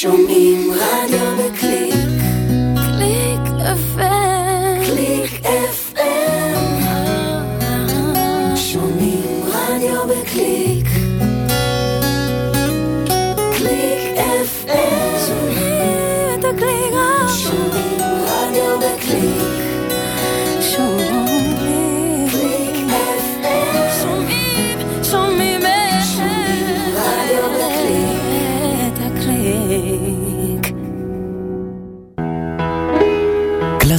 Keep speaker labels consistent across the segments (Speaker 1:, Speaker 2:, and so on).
Speaker 1: שומעים רדיו בקליק,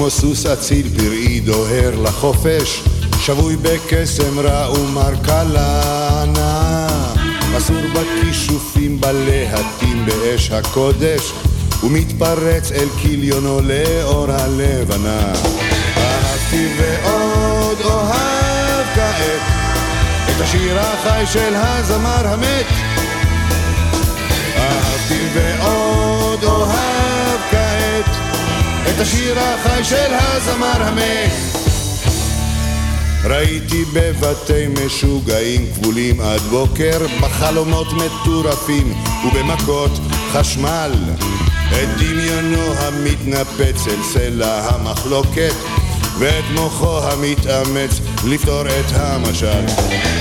Speaker 2: כמו סוס אציל פראי דוהר לחופש שבוי בקסם רע ומר כלנה מסור בכישופים בלהטים באש הקודש ומתפרץ אל כליונו לאור הלבנה. אהבתי ועוד אוהב כעת את השיר החי של הזמר המת. אהבתי ועוד השיר החי של הזמר המת ראיתי בבתי משוגעים כבולים עד בוקר בחלומות מטורפים ובמכות חשמל. את דמיונו המתנפץ אל סלע המחלוקת ואת מוחו המתאמץ לפתור את המשל.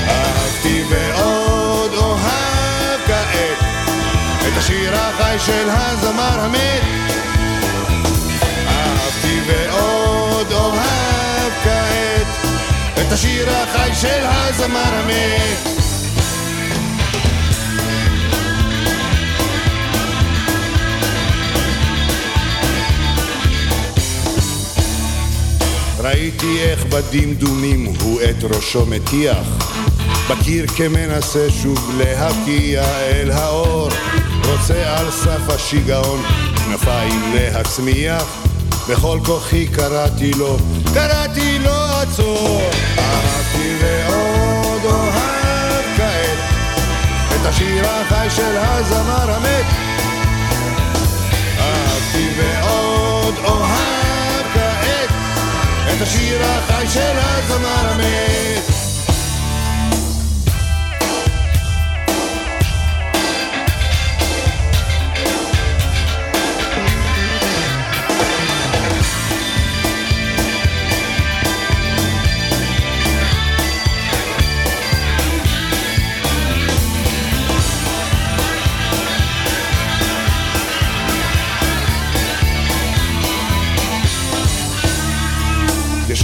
Speaker 2: אהבתי ועוד אוהב כעת את השיר החי של הזמר המת את השיר החי של הזמר המת ראיתי איך בדמדומים הוא את ראשו מטיח בקיר כמנסה שוב להקיע אל האור רוצה על סף השיגעון כנפיים להצמיח בכל כוחי קראתי לו, קראתי לו עצור אהבתי ועוד אוהב כעת את השיר החי של הזמר המת. אהבתי ועוד אוהב כעת את השיר החי של הזמר המת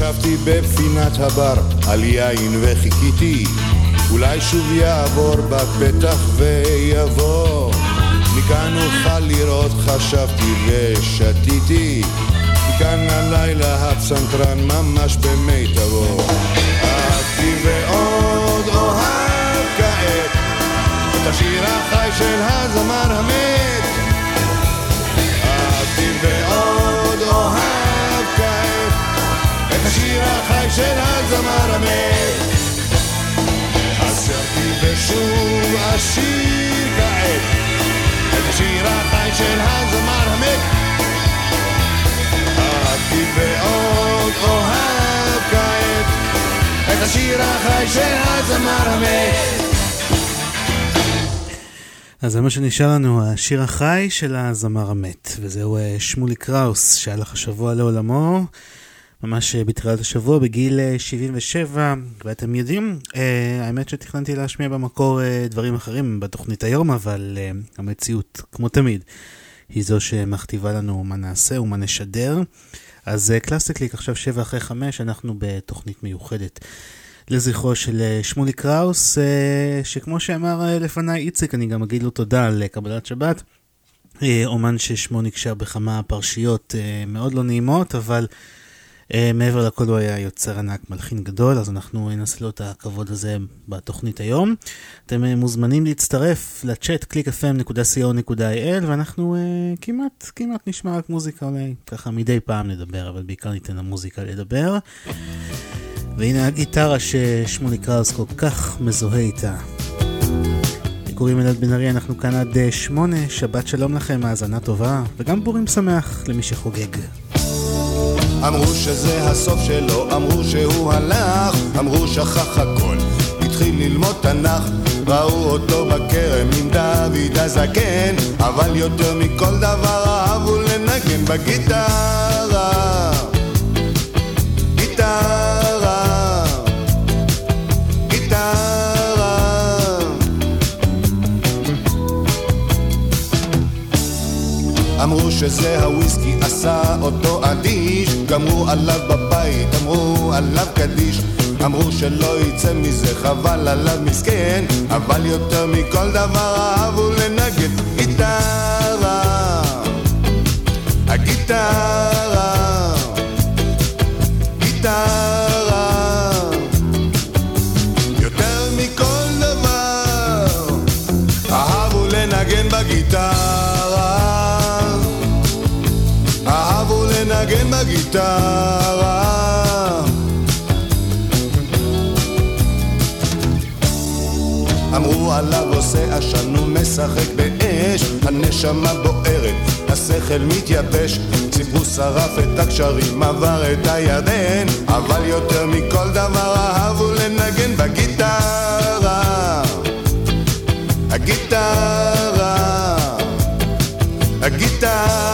Speaker 2: ישבתי בפינת הבר על יין וחיכיתי. אולי שוב יעבור בפתח ויבוא. מכאן אוכל לראות חשבתי ושתיתי. מכאן הלילה הפסנתרן ממש במיטבו. אהבתי ועוד אוהב כעת את השיר החי של הזמר המת. אהבתי ועוד אוהב השיר החי של הזמר המת. אז שרתי ושוב אשיר כעת. את השיר החי של הזמר המת. אהבתי ועוד אוהב כעת. את השיר החי של הזמר המת.
Speaker 3: אז זה מה שנשאר לנו, השיר החי של הזמר המת, וזהו אה, שמוליק קראוס שהלך השבוע לעולמו, ממש אה, בתחילת השבוע בגיל אה, 77, ואתם יודעים, אה, האמת שתכננתי להשמיע במקור אה, דברים אחרים בתוכנית היום, אבל אה, המציאות, כמו תמיד, היא זו שמכתיבה לנו מה נעשה ומה נשדר. אז אה, קלאסיקליק עכשיו שבע אחרי חמש, אנחנו בתוכנית מיוחדת. לזכרו של אה, שמולי קראוס, אה, שכמו שאמר אה, לפניי איציק, אני גם אגיד לו תודה על קבלת שבת. אומן ששמו נקשר בכמה פרשיות מאוד לא נעימות, אבל מעבר לכל הוא היה יוצר ענק, מלחין גדול, אז אנחנו נעשה לו את הכבוד הזה בתוכנית היום. אתם מוזמנים להצטרף לצ'אט www.clickfm.co.il ואנחנו כמעט, כמעט נשמע רק מוזיקה אולי, ככה מדי פעם נדבר, אבל בעיקר ניתן למוזיקה לדבר. והנה הגיטרה ששמולי קראוס כל כך מזוהה איתה. קוראים אלעד בן ארי, אנחנו כאן עד אה, שמונה, שבת שלום לכם, האזנה טובה, וגם בורים שמח למי שחוגג.
Speaker 2: אמרו שזה הסוף שלו, אמרו שהוא הלך, אמרו שכח הכל, התחיל ללמוד תנ"ך, ראו אותו בכרם עם דוד הזקן, אבל יותר מכל דבר אהבו לנגן בגיטרה. שזה הוויסקי עשה אותו אדיש. גמרו עליו בבית, אמרו עליו קדיש. אמרו שלא יצא מזה חבל עליו מסכן. אבל יותר מכל דבר אהבו לנגן גיטרה. הגיטרה עליו עושה עשן ומשחק באש. הנשמה בוערת, השכל מתייבש. סיפרו שרף את הקשרים, עבר את הירדן. אבל יותר מכל דבר אהבו לנגן בגיטרה. הגיטרה. הגיטרה.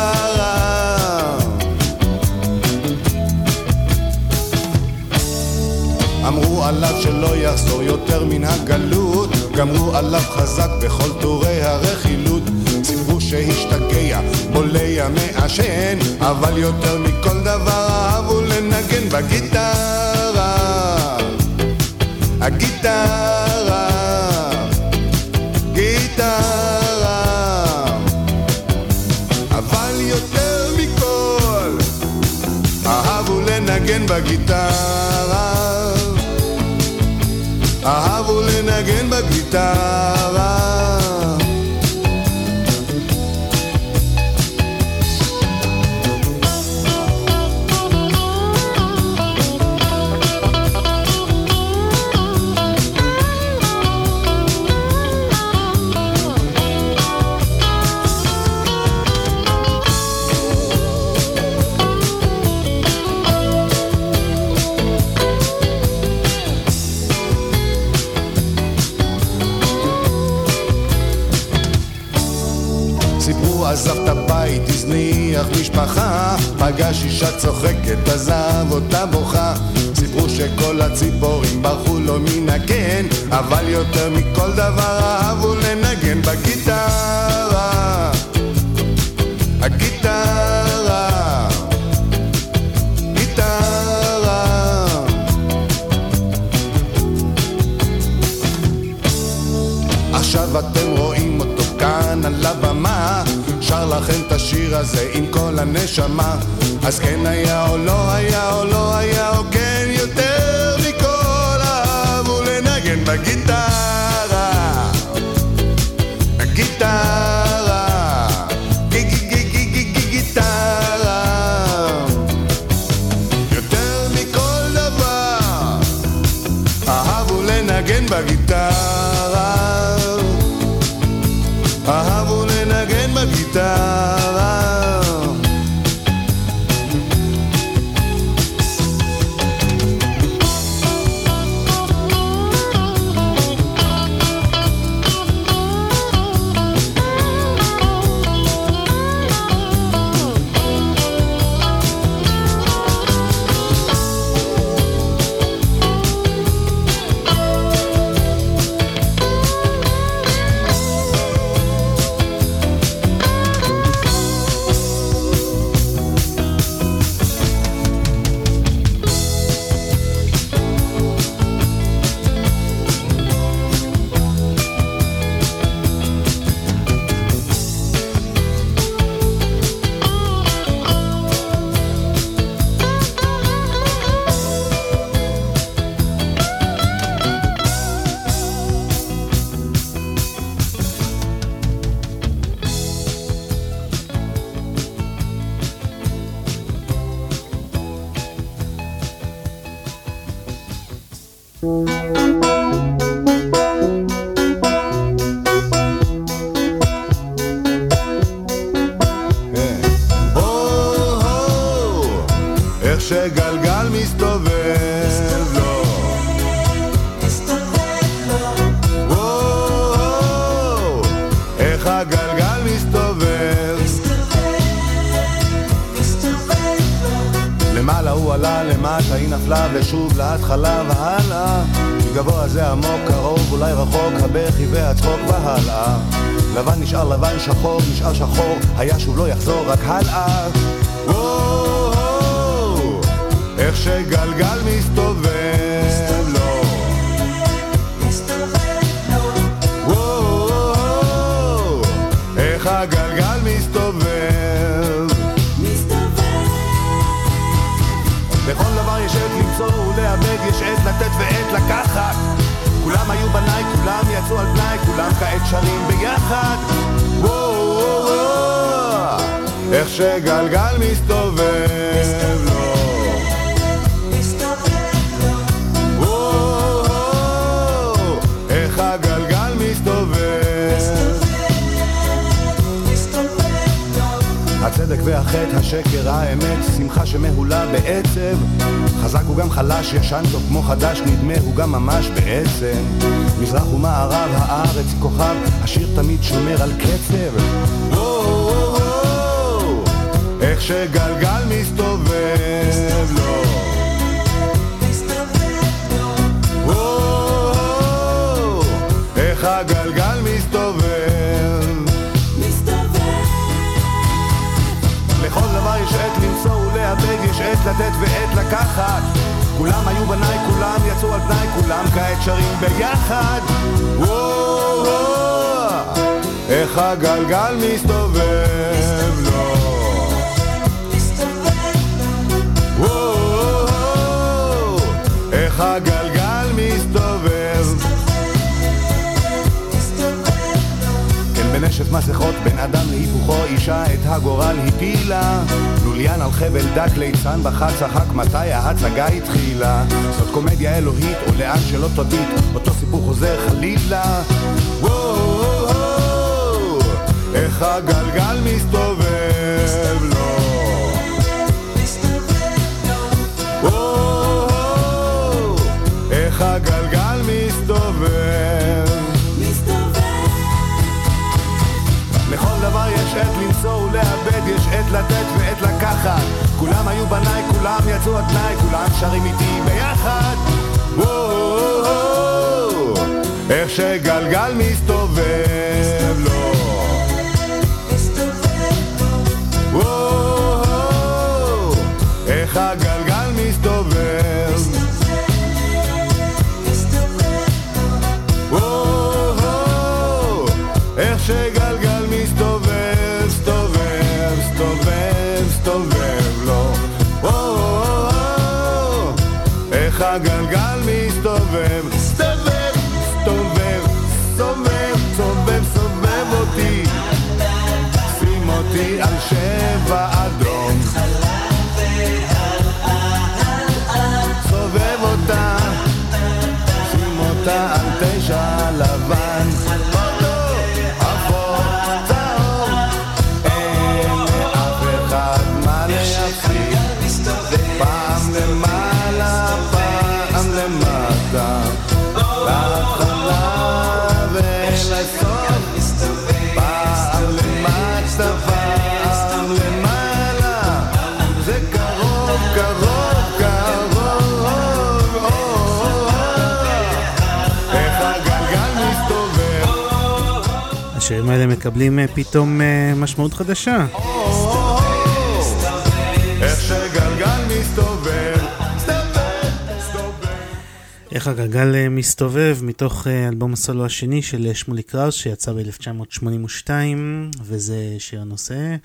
Speaker 2: אמרו עליו שלא יחזור יותר מן הגלות גמרו עליו חזק בכל טורי הרכילות. סיפרו שהשתגע, בולע מעשן אבל יותר מכל דבר אהבו לנגן בגיטרה. הגיטרה לנגן משפחה, פגש אישה צוחקת, עזב אותה בוכה. סיפרו שכל הציפורים ברחו לו מן הקן, אבל יותר מכל דבר אהבו לנגן בגיטרה. השיר הזה עם כל הנשמה. אז כן היה או לא היה או לא היה או כן יותר מכל אהבו לנגן בגיטרה היו בניי, כולם יצאו על פניי, כולם כעת שרים ביחד. וואו, וואו, וואו, איך שגלגל מסתובב הצדק והחטא, השקר, האמת, שמחה שמהולה בעצב. חזק הוא גם חלש, ישן טוב כמו חדש, נדמה הוא גם ממש בעצם. מזרח ומערב, הארץ כוכב, השיר תמיד שומר על קצב. איך שגלגל מסתובב לו. וואו, וואו, איך הגלגל מסתובב. ולאבד, יש עת לתת ועת לקחת. כולם היו בניי, כולם יצאו על פניי, כולם כעת שרים ביחד. איך הגלגל מסתובב לו. וואו, וואו, איך הגלגל מסתובב. בנשף מסכות בין אדם להיפוכו אישה את הגורל הפילה. לוליין על חבל דק ליצן בחד צחק מתי ההצגה התחילה? זאת קומדיה אלוהית או לאן שלא תביט אותו סיפור חוזר חלילה. וואו, איך הגלגל מסתובב לו. וואו, איך הגלגל מסתובב לכל דבר יש עת למצוא ולאבד, יש עת לתת ועת לקחת. כולם היו בניי, כולם יצאו על תנאי, כולם שרים איתי ביחד. וואו, איך שגלגל מסתובב לו.
Speaker 3: van. מקבלים אה, פתאום אה, משמעות חדשה.
Speaker 2: איך
Speaker 3: הגלגל אה, מסתובב מתוך אלבום הסולו השני של שמולי קראוס שיצא ב-1982 וזה שיר הנושא.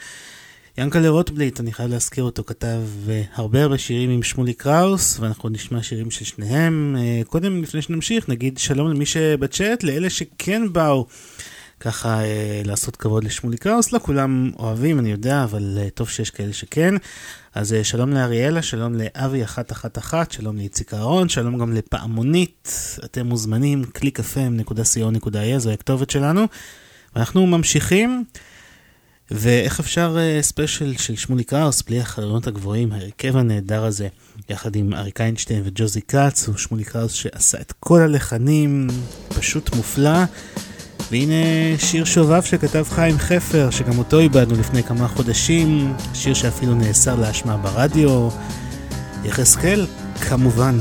Speaker 3: ינקלה רוטבליט, אני חייב להזכיר אותו, כתב הרבה הרבה שירים עם שמולי קראוס ואנחנו נשמע שירים של שניהם. קודם, לפני שנמשיך, נגיד שלום למי שבצ'אט, לאלה שכן באו. ככה אה, לעשות כבוד לשמוליק קראוס, לא כולם אוהבים, אני יודע, אבל אה, טוב שיש כאלה שכן. אז אה, שלום לאריאלה, שלום לאבי 111, שלום לאיציק אהרון, שלום גם לפעמונית, אתם מוזמנים, www.clickfm.co.il, זו הכתובת שלנו. ואנחנו ממשיכים, ואיך אפשר אה, ספיישל של שמוליק קראוס בלי החלונות הגבוהים, ההרכב הנהדר הזה, יחד עם אריק איינשטיין וג'וזי כץ, הוא שמוליק קראוס שעשה את כל הלחנים, פשוט מופלא. והנה שיר שובב שכתב חיים חפר, שגם אותו איבדנו לפני כמה חודשים, שיר שאפילו נאסר להשמע ברדיו. יחזקאל, כמובן.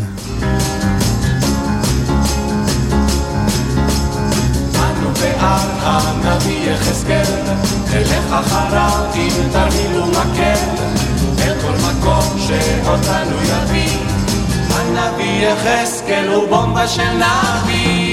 Speaker 4: הנביא יחזקאל, הוא בומבה של נביא,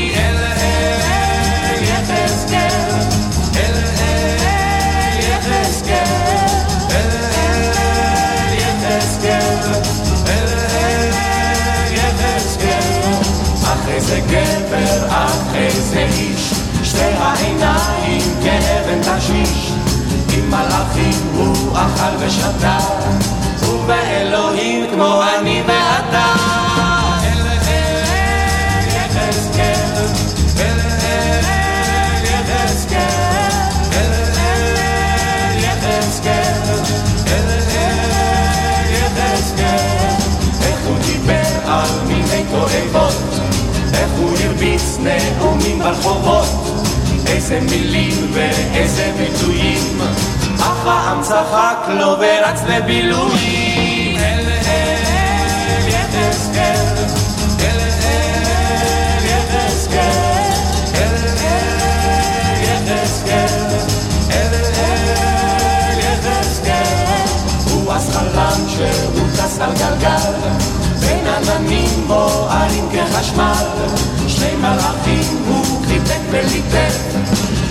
Speaker 4: אכל ושתה, ובאלוהים כמו אני ואתה. תועבות, איך הוא הרביץ נאומים ברחובות. איזה מילים ואיזה ביטויים, אף פעם צחק לו ורץ לבילויים. אל עננים בוערים כחשמל, שני מלאכים הוא חיבק וליטף.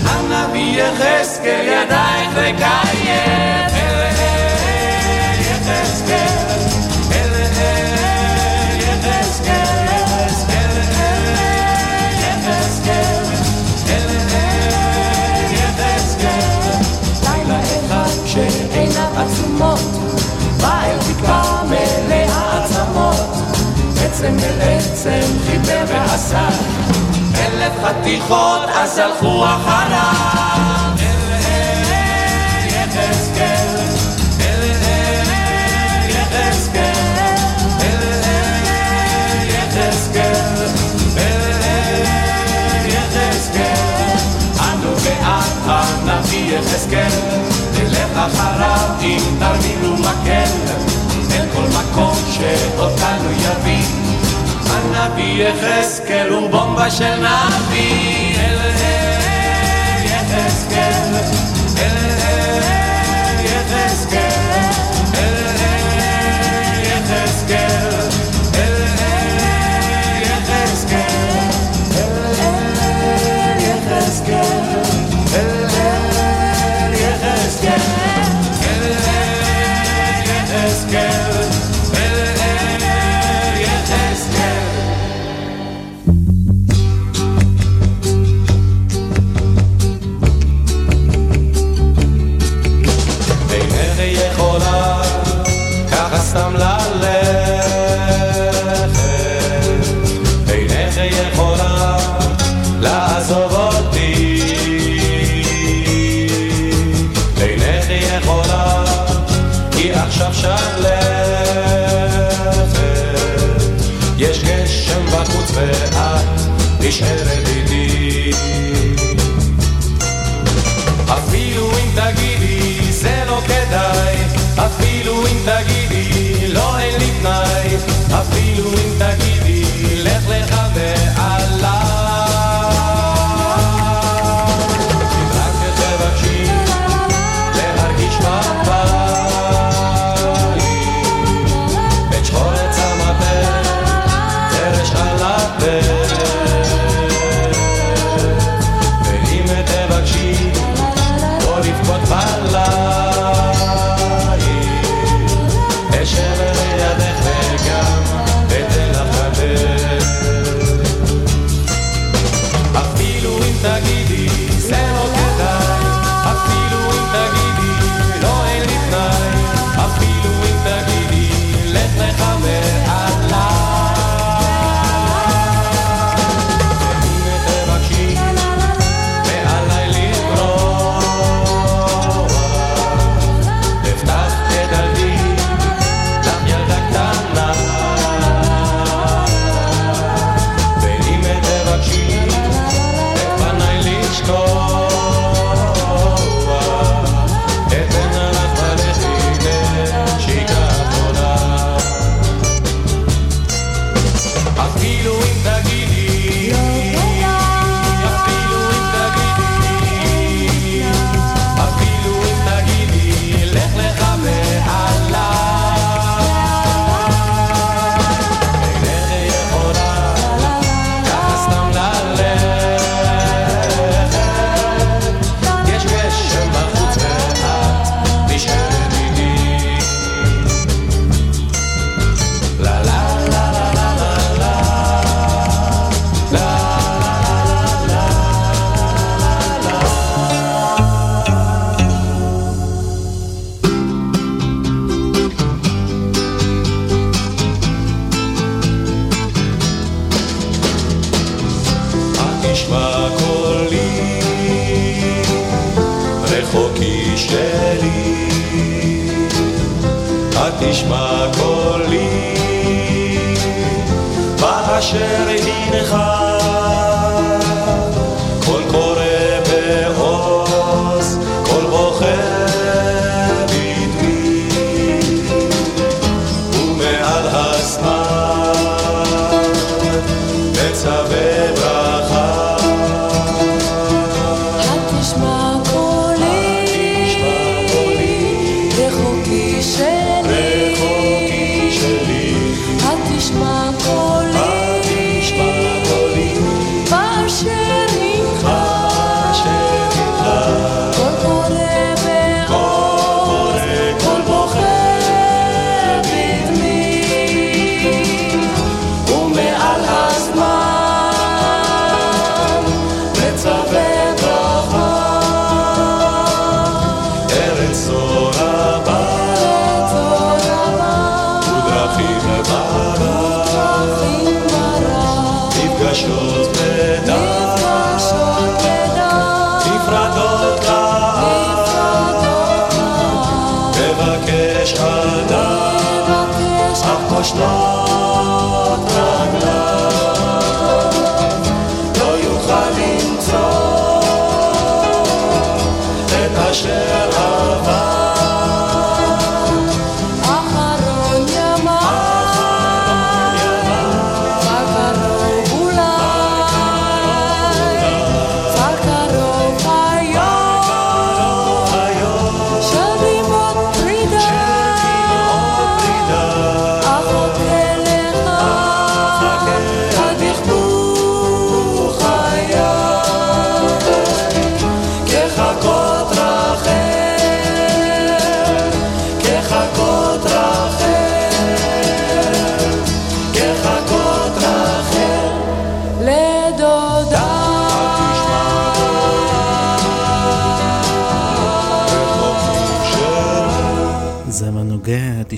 Speaker 4: הנביא יחזקאל ידייך לקיים. אל אל יחזקאל, עצם אל עצם חיבר ועשה. אלף חתיכות אז הלכו אחריו אל אל יחזקאל אל אל יחזקאל הנביא יחזקאל נלך אחריו עם תרמיל ומקל אל כל מקום שאותנו יביא הנביא יחזקאל הוא בומבה של נביא. אל אל יחזקאל. אל אל יחזקאל. אל אל יחזקאל ואת נשארת איתי. אפילו אם תגידי זה לא כדאי, אפילו אם תגידי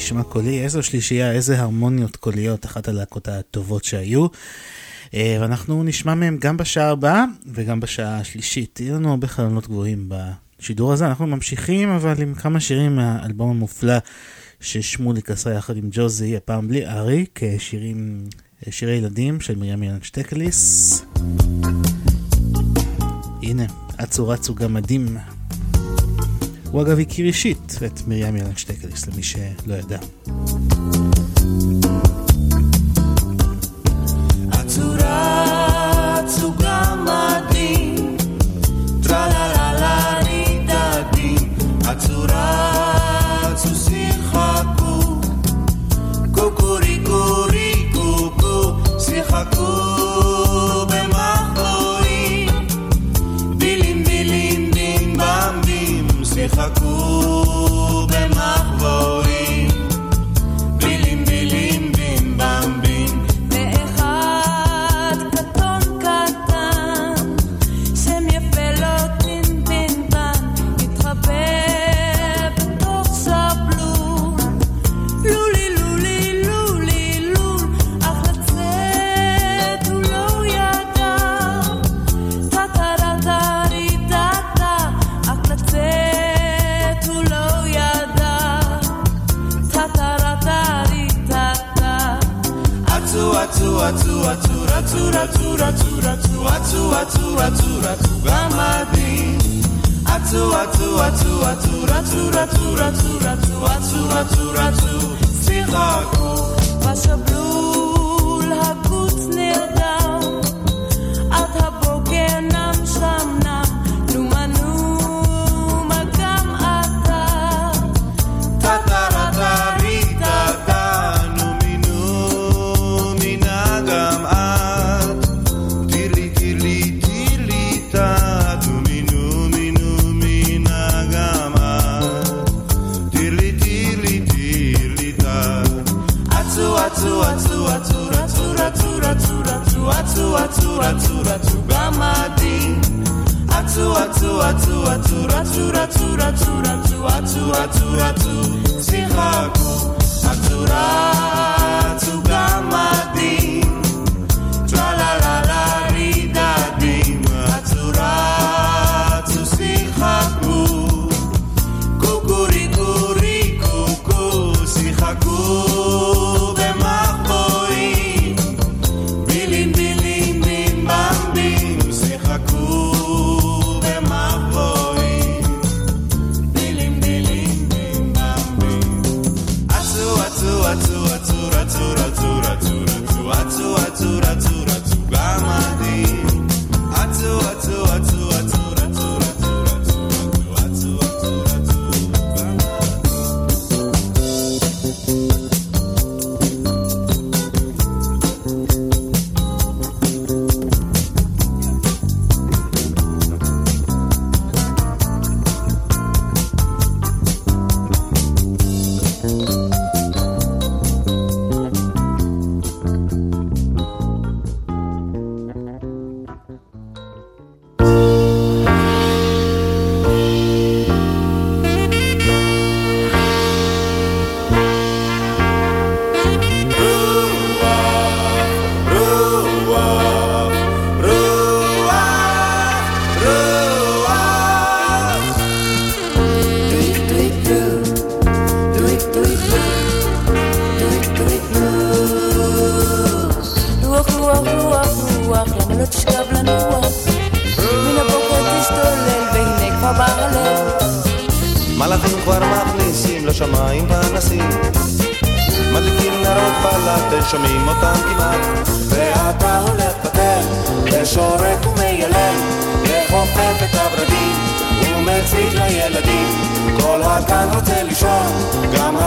Speaker 3: תשמע קולי, איזו שלישייה, איזה הרמוניות קוליות, אחת הלהקות הטובות שהיו. אה, ואנחנו נשמע מהם גם בשעה הבאה וגם בשעה השלישית. יהיו לנו הרבה חלונות גבוהים בשידור הזה. אנחנו ממשיכים אבל עם כמה שירים מהאלבום המופלא ששמוליק עשה יחד עם ג'וזי, הפעם בלי אריק, שירים, שירי ילדים של מרים ילן שטקליס. הנה, אצו רצו גמדים. הוא אגב הכיר אישית את מרים ילן שטקליס, למי שלא ידע.
Speaker 5: הצורה מדהים, רידדים, הצורה cool. ratu ratu ratu atu atu atu ratu gamadi atu atu atu atu ratu ratu ratu ratu atu atu ratu tirako passa blue tua tua tura tura tura tura tua tua tura tu sihaku atura
Speaker 2: tu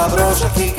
Speaker 2: brocha aqui.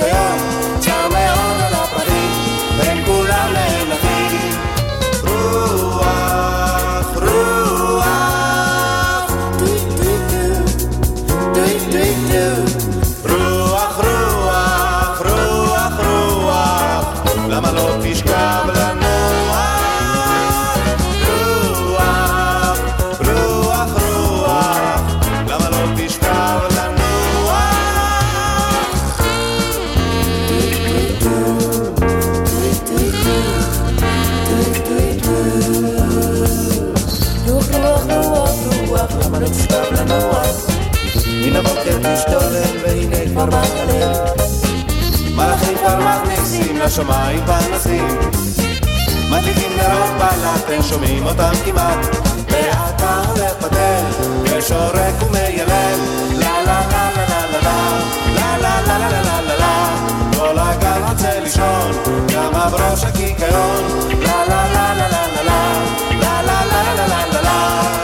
Speaker 2: השמיים פנסים מדליקים נרות בלטן, שומעים אותם כמעט
Speaker 6: ואתה הולך בדל, ושורק ומיילל לה לה לה לה לה לה לה לה לה לה לה לה לה כל הגל רוצה לישון, גם בראש הקיקיון לה לה לה לה לה לה לה לה לה לה לה לה לה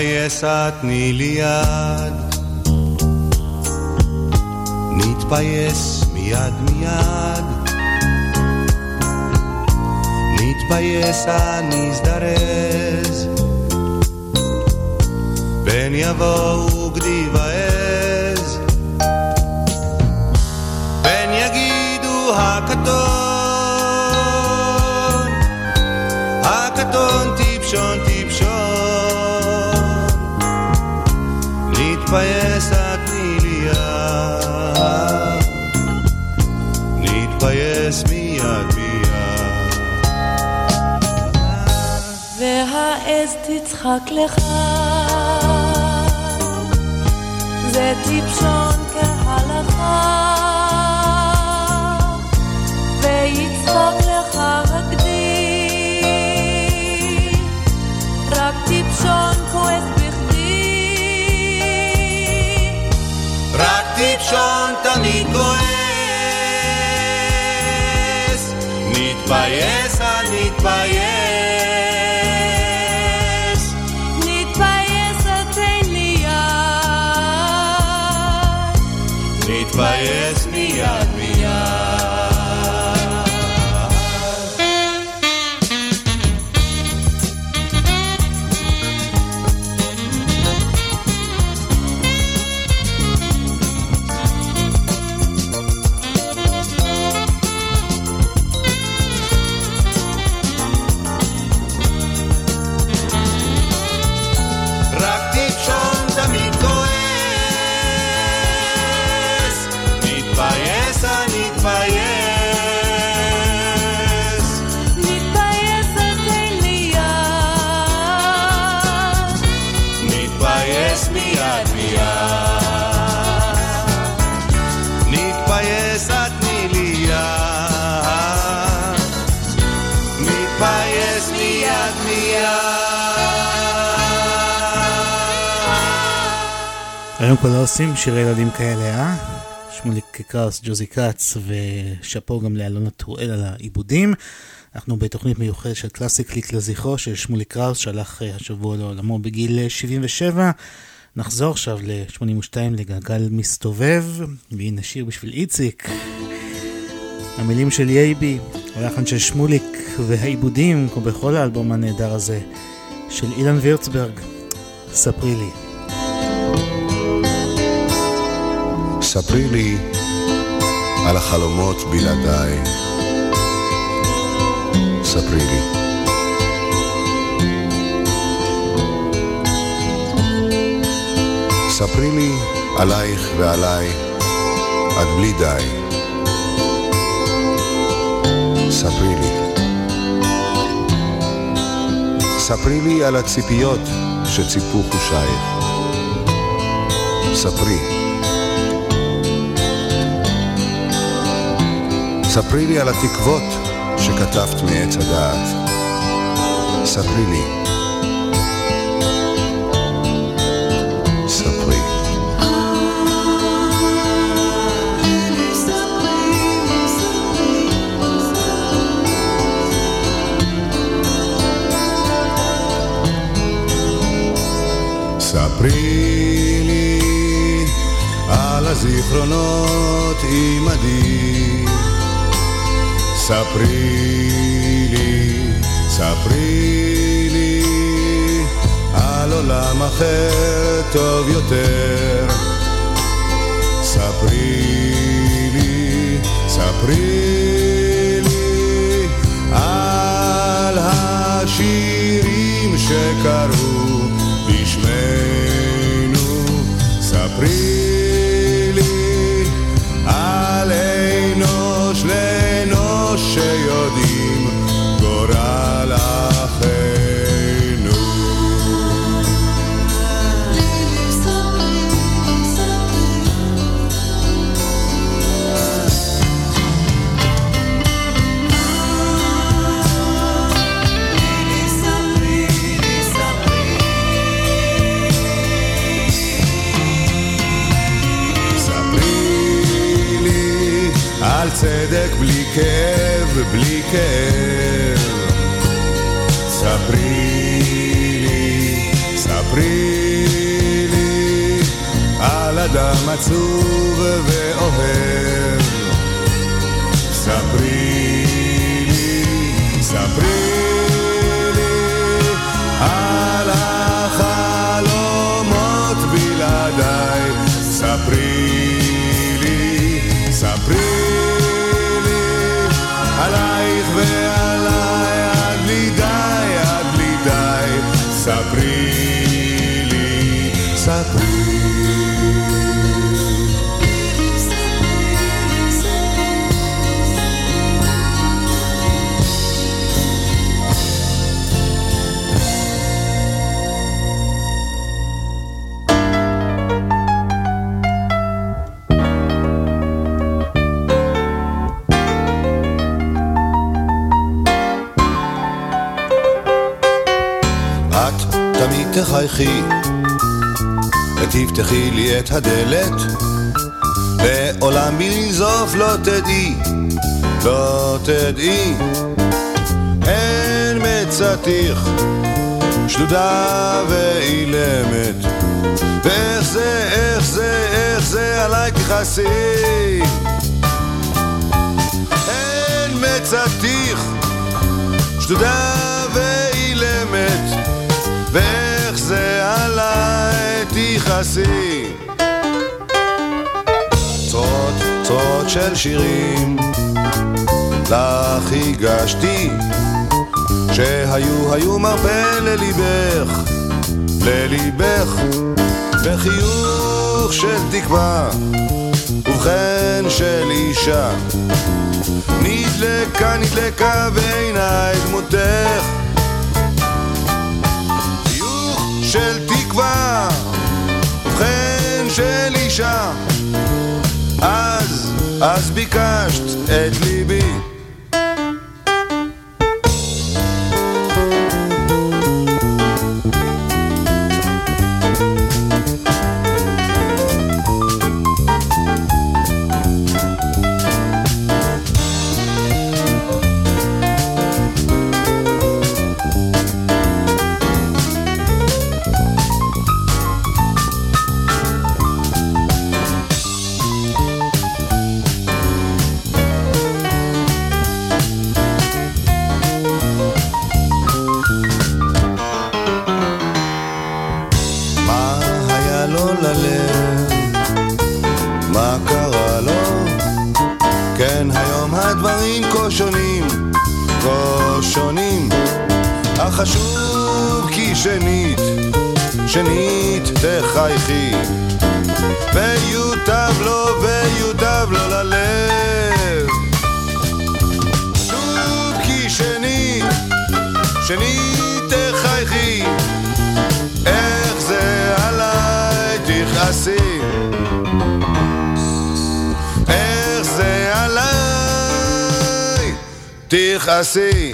Speaker 2: מתפייסת תני לי יד. נתפייס מיד מיד. נתפייס אני אזדרז. פן יבואו
Speaker 5: נדחק לך. זה טיפשון כהלכה. ויצחק לך רגדי רק טיפשון כועס בכדי.
Speaker 2: רק טיפשון תמיד כועס. נתבייס אל
Speaker 3: נתבייס פה לא עושים שירי ילדים כאלה, אה? שמוליק קראוס, ג'וזי כץ, ושאפו גם לאלונה טוראל על העיבודים. אנחנו בתוכנית מיוחדת של קלאסיקליק לזכרו של שמוליק קראוס, שהלך אה, השבוע לעולמו בגיל אה, 77. נחזור עכשיו ל-82 לגלגל מסתובב, והנה שיר בשביל איציק. המילים של ייבי, הלחן של שמוליק, והעיבודים, כמו בכל האלבום הנהדר הזה, של אילן וירצברג. ספרי לי.
Speaker 2: ספרי לי על החלומות בלעדיי. ספרי לי. ספרי לי עלייך ועליי עד בלי די. ספרי לי. ספרי לי על הציפיות שציפו חושייך. ספרי. ספרי לי על התקוות שכתבת מעץ הדעת. ספרי לי. ספרי לי על הזיכרונות עימדי. ספרי לי, ספרי לי על עולם אחר טוב יותר. ספרי לי, ספרי לי על השירים שקראו כאב, בלי כאב. ספרי לי, ספרי לי, על אדם עצוב ואוהב. תחייכי ותפתחי לי את הדלת. לעולם מלזוף לא תדעי, לא תדעי. אין מצאתיך שדודה ואילמת. ואיך זה, איך זה, איך זה עליי תכעסי אין מצאתיך שדודה תכעסי צרות, צרות של שירים. לך הגשתי שהיו, היו מרפא לליבך, לליבך. בחיוך של תקווה ובכן של אישה. נדלקה, נדלקה בעיניי דמותך. חיוך של תקווה אישה אז, אז ביקשת את ליבי תכעסי.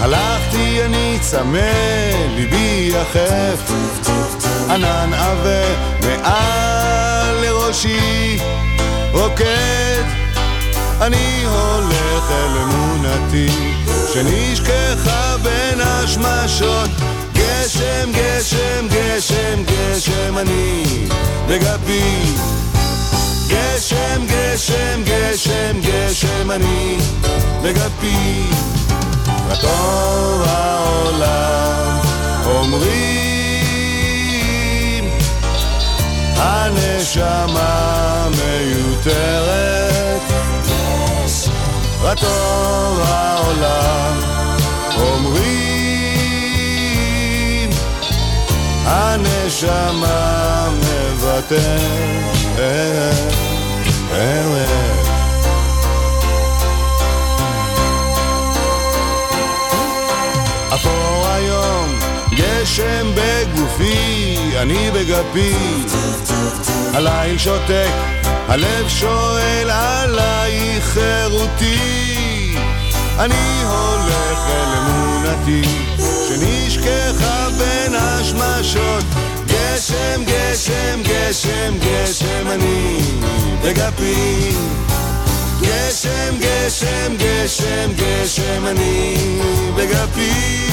Speaker 2: הלכתי אני צמא, ליבי יחף, ענן עבה מעל לראשי רוקד, אני הולך אל אמונתי, שנשכחה בין השמשות, גשם, גשם, גשם, גשם אני בגבי. גשם, גשם, גשם, גשם אני בגבי. בטוב העולם אומרים הנשמה מיותרת בטוב העולם אומרים הנשמה מוותרת אפור היום, גשם בגופי, אני בגפי. הליל שותק, הלב שואל עלייך חירותי. אני הולך אל אמונתי, שנשכחה בין השמשות. גשם, גשם, גשם, גשם אני בגפי. גשם, גשם, גשם, גשם אני בגפי.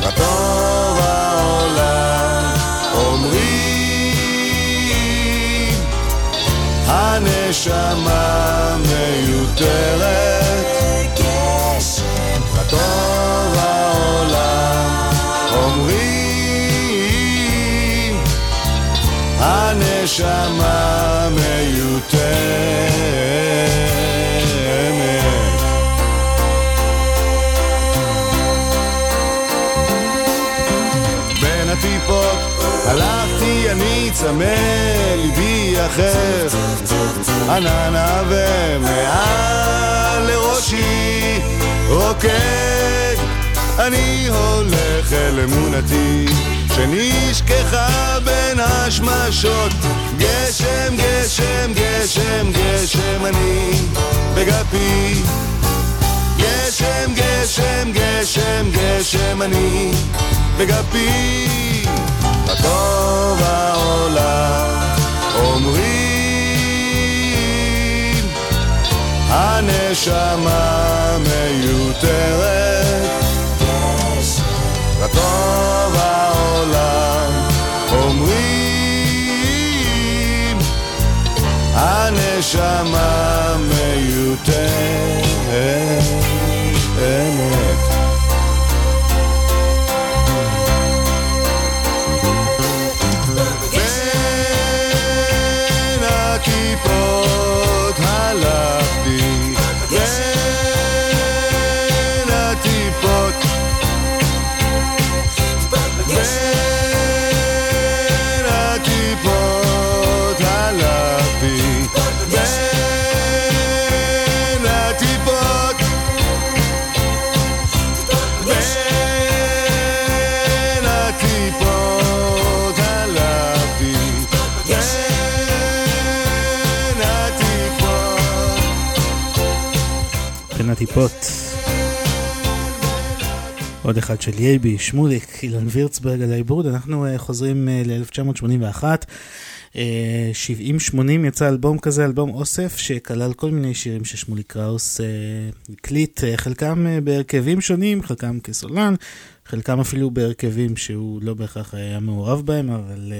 Speaker 2: בטוב העולם אומרים הנשמה מיותרת. בטוב העולם אומרים הנשמה מיותרת. בין הטיפות הלכתי אני צמא, ליבי יחף, ענן עבה מעל לראשי רוקד, אני הולך אל אמונתי, שנשכחה בין השמשות, גשם, גשם, גשם, גשם אני בגפי. גשם, גשם, גשם, גשם אני בגפי. בטוב העולם אומרים הנשמה מיותרת. בטוב העולם אומרים הנשמה מיותרת. בין הטיפות.
Speaker 3: עוד אחד של ייבי, שמוליק, אילן וירצברג על העיבוד, אנחנו uh, חוזרים uh, ל-1981. Uh, 70-80 יצא אלבום כזה, אלבום אוסף, שכלל כל מיני שירים ששמוליק קראוס הקליט, חלקם בהרכבים שונים, חלקם כסולן, חלקם אפילו בהרכבים שהוא לא בהכרח היה מעורב בהם, אבל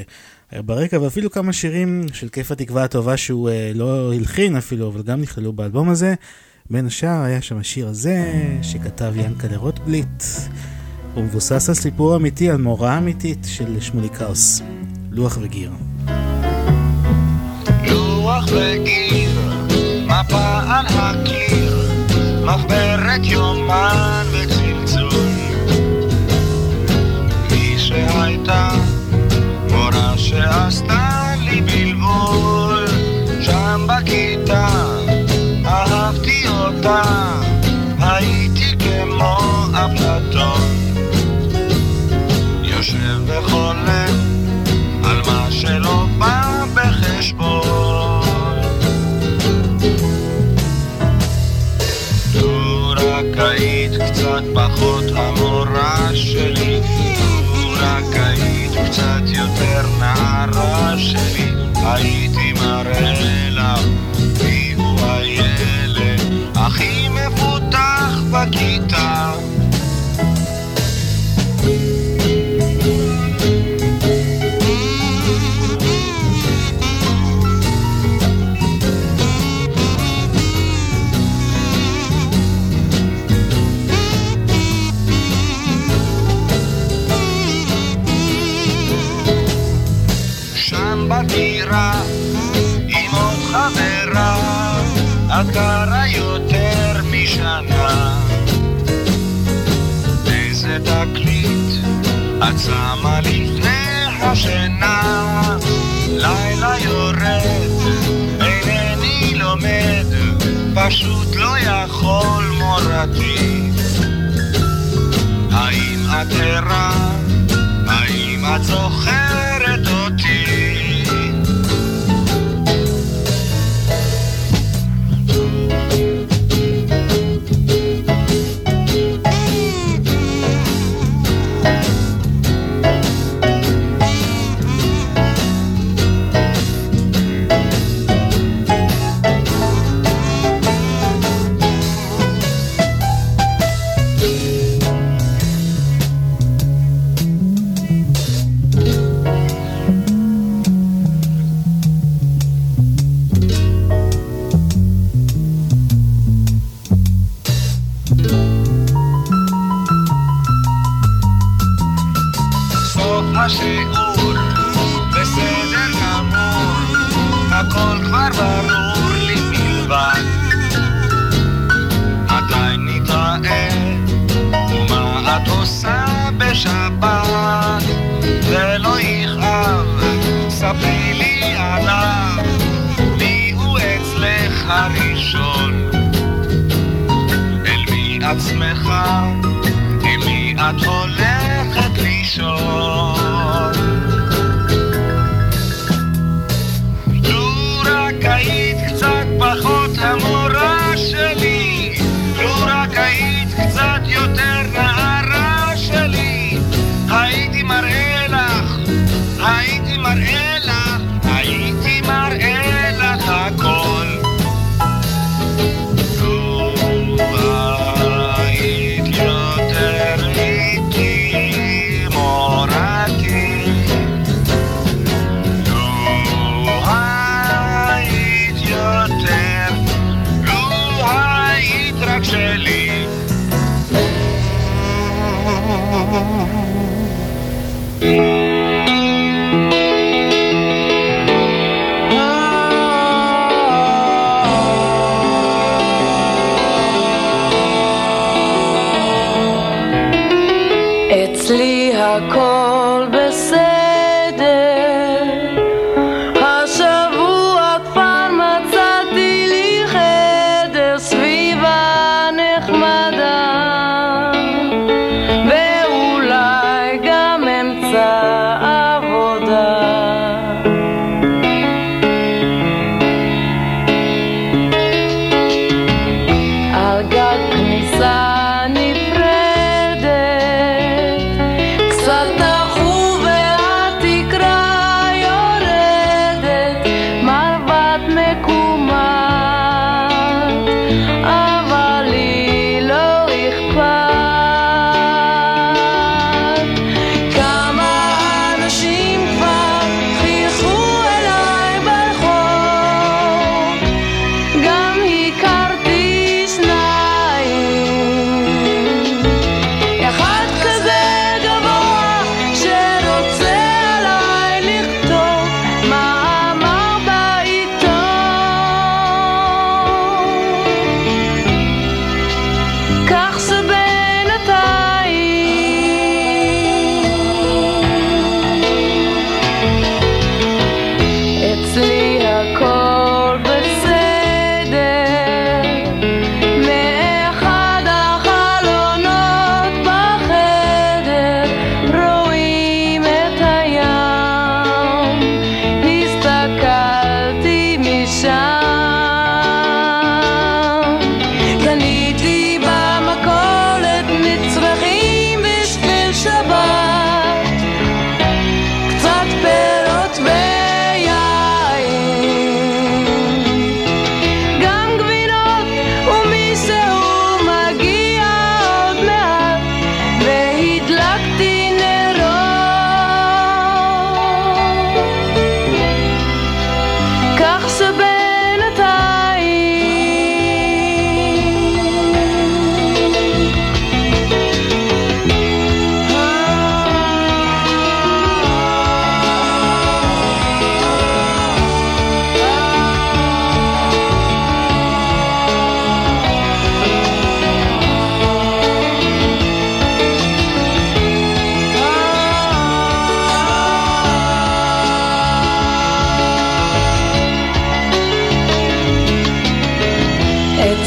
Speaker 3: היה ברקע, ואפילו כמה שירים של כיף התקווה הטובה שהוא לא הלחין אפילו, אבל גם נכללו באלבום הזה. בין השאר היה שם השיר הזה, שכתב ינקלה רוטבליט, הוא מבוסס על סיפור אמיתי, על מורה אמיתית של שמולי קראוס, לוח וגיר.
Speaker 7: לוח וגיר, מפה על הקיר, מחברת יומן וצלצול. מי שהייתה מורה שעשתה לי בלבול, שם בכיתה אותה, הייתי כמו אפלטון. יושב וחולם על מה שלא בא בחשבון. לו רק היית קצת פחות המורה שלי, לו רק היית קצת יותר נערה שלי, הייתי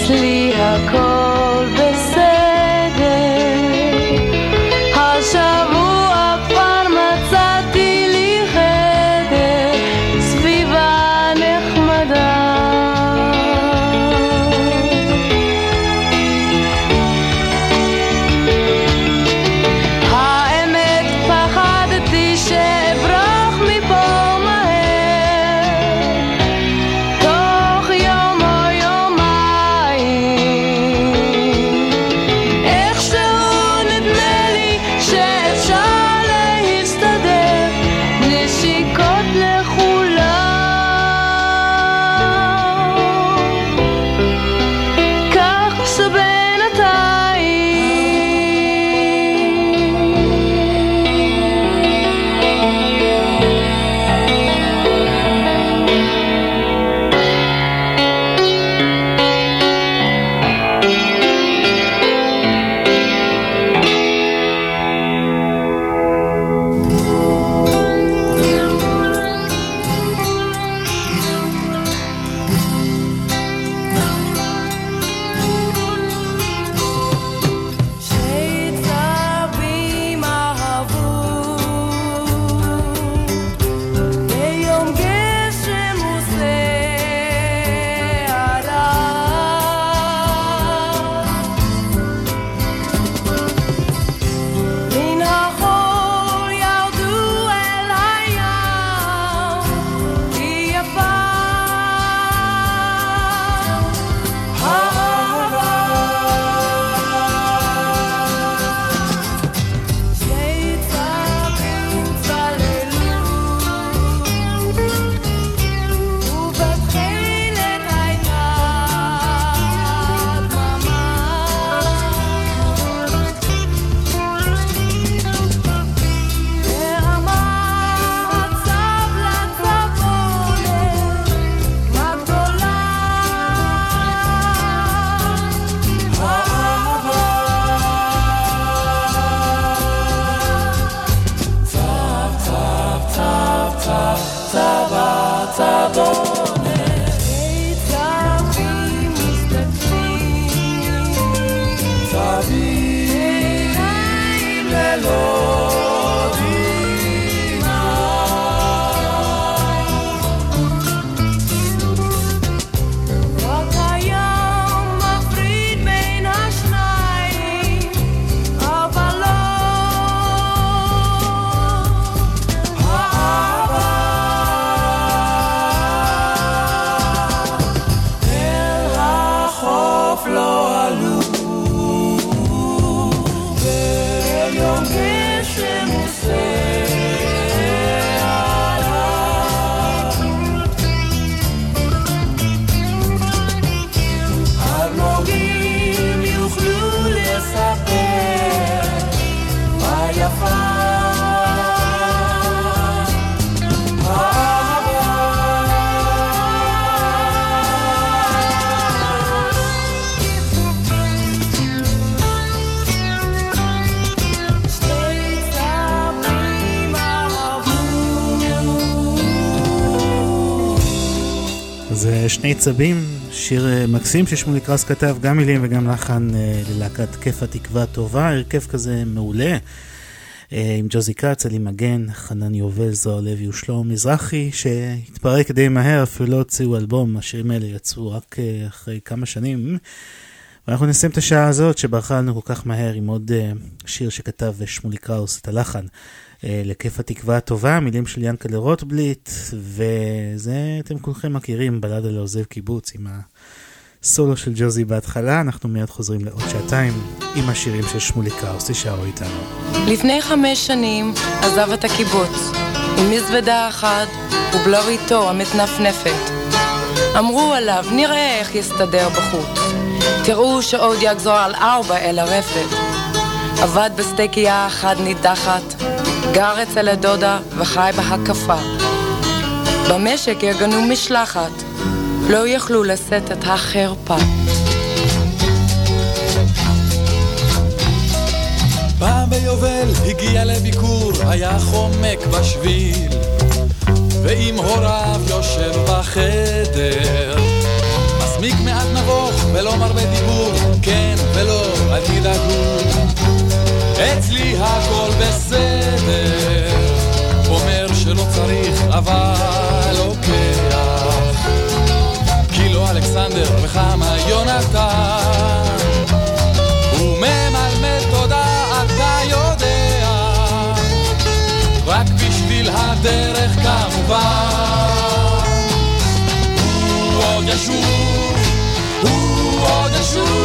Speaker 5: אצלי הכל
Speaker 3: זה שני צבים, שיר אה, מקסים ששמוליק רז כתב גם מילים וגם לחן אה, ללהקת כיף התקווה טובה, הרכב כזה מעולה. אה, עם ג'וזי כץ, עלי מגן, חנן יובל, זוהר לוי ושלום מזרחי, שהתפרק די מהר, אפילו לא הוציאו אלבום, השירים האלה יצאו רק אחרי כמה שנים. ואנחנו נסיים את השעה הזאת שברחה לנו כל כך מהר עם עוד שיר שכתב שמולי קראוס, את הלחן, לכיף התקווה הטובה, מילים של ינקלה רוטבליט, וזה אתם כולכם מכירים, בלדה לעוזב קיבוץ עם הסולו של ג'וזי בהתחלה, אנחנו מיד חוזרים לעוד שעתיים עם השירים של שמולי קראוס, תישארו איתנו.
Speaker 8: לפני חמש שנים עזב את הקיבוץ, עם מזוודה אחת ובלריתו המתנפנפת. אמרו עליו, נראה איך יסתדר בחוץ. תראו שעוד יגזור על ארבע אל הרפת. עבד בסטייקייה אחת נידחת, גר אצל הדודה וחי בהקפה. במשק ארגנו משלחת, לא יכלו לשאת את החרפה.
Speaker 9: פעם ביובל הגיע לביקור, היה חומק בשביל, ועם הוריו יושב בחדר. מסמיק מעט נבוך ולא מרבה דיבור, כן ולא, אל תדאגו. אצלי הכל בסדר. אומר שלא צריך, אבל לוקח. כי לא אלכסנדר וכמה יונתן. הוא ממלמל תודה, אתה יודע. רק בשביל הדרך כמובן. הוא עוד ישוב, הוא עוד ישוב.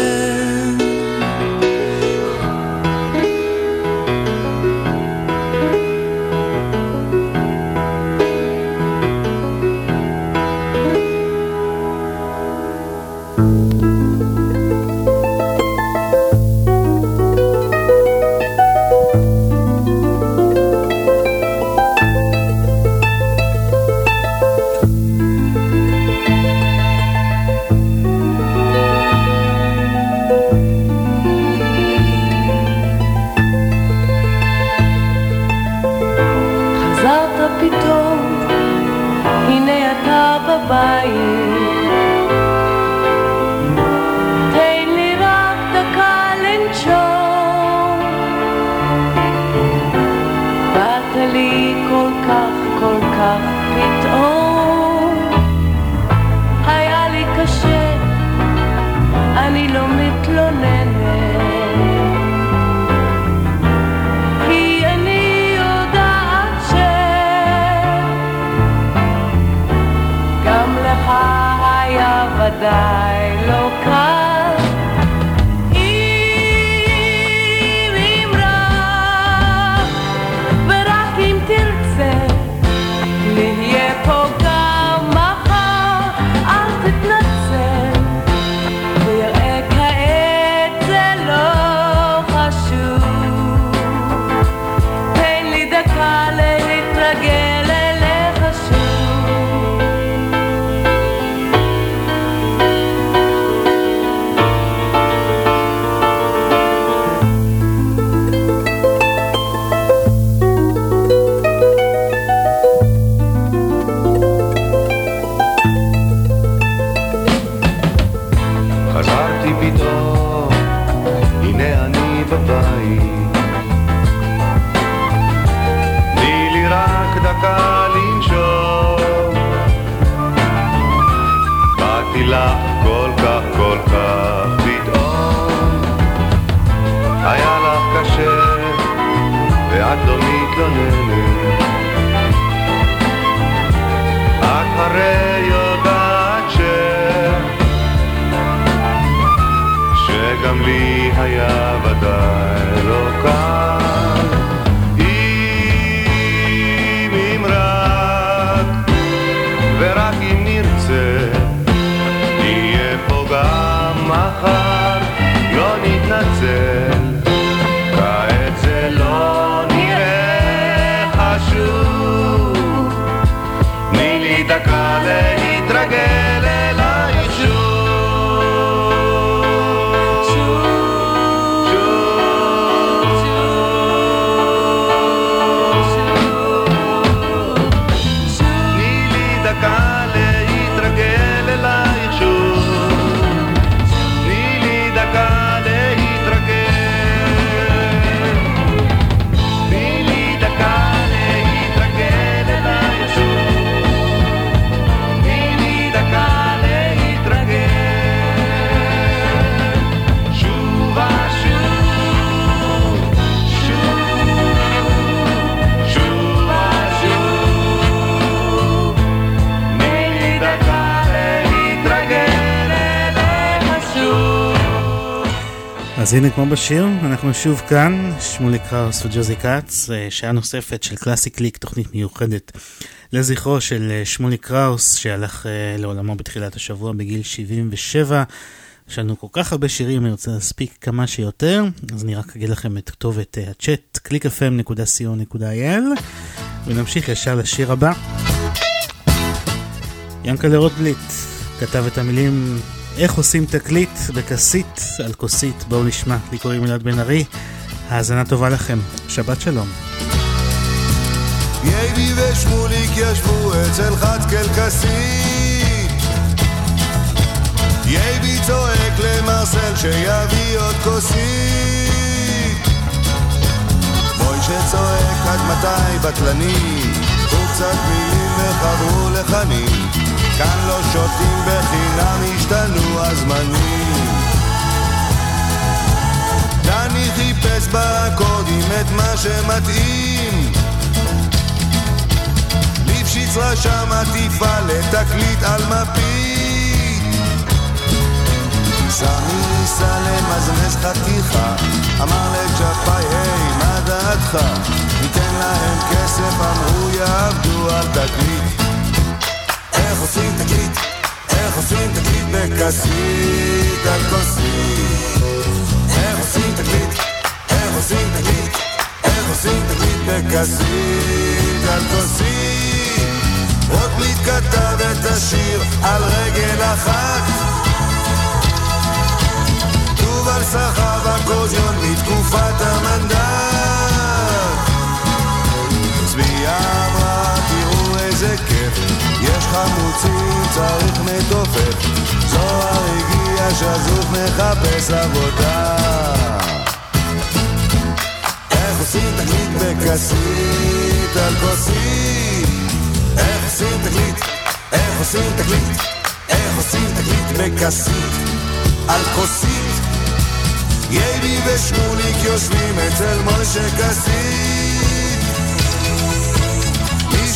Speaker 3: אז הנה כמו בשיר, אנחנו שוב כאן, שמוליק קראוס וג'וזי כץ, אה, שעה נוספת של קלאסי קליק, תוכנית מיוחדת לזכרו של אה, שמוליק קראוס, שהלך אה, לעולמו בתחילת השבוע בגיל 77. יש לנו כל כך הרבה שירים, אני רוצה להספיק כמה שיותר, אז אני רק אגיד לכם את כתובת הצ'אט, www.clickfm.co.il, ונמשיך ישר לשיר הבא. ינקלה רוטבליט כתב את המילים איך עושים תקליט בכסית על כוסית, בואו נשמע, לי קוראים אלעד בן ארי, האזנה טובה לכם, שבת שלום.
Speaker 2: ייבי ושמוליק ישבו אצל חתקל כסית. ייבי צועק למרסל שיביא עוד כוסית. וצועק עד מתי בטלני? וקצת מילים וחברו לחנים כאן לא שותים בחינם השתנו הזמנים חיפש באקורדים את מה שמתאים. ליפשיץ רשם עטיפה לתקליט על מפית. סמי ניסה למזמז חתיכה אמר לג'פאי היי מה דעתך? ניתן להם כסף אמרו יעבדו על תקליט. איך עושים תקליט? איך עושים תקליט בכסית על כוסית תקליט איך עושים תקליט איך עושים תקליט בכסית על כוסית רוטבליט כתב את השיר על רגל אחת. יובל סחב אקורדיון מתקופת המנדט. תראו איזה כיף. יש חמוצים צריך מתופף. זוהר הגיע שזוף מחפש עבודה. איך עושים תקליט בכסית על כוסית? איך עושים תקליט? איך עושים תקליט? איך עושים תקליט בכסית על כוסית? ייבי ושמוליק יושבים אצל משה כסית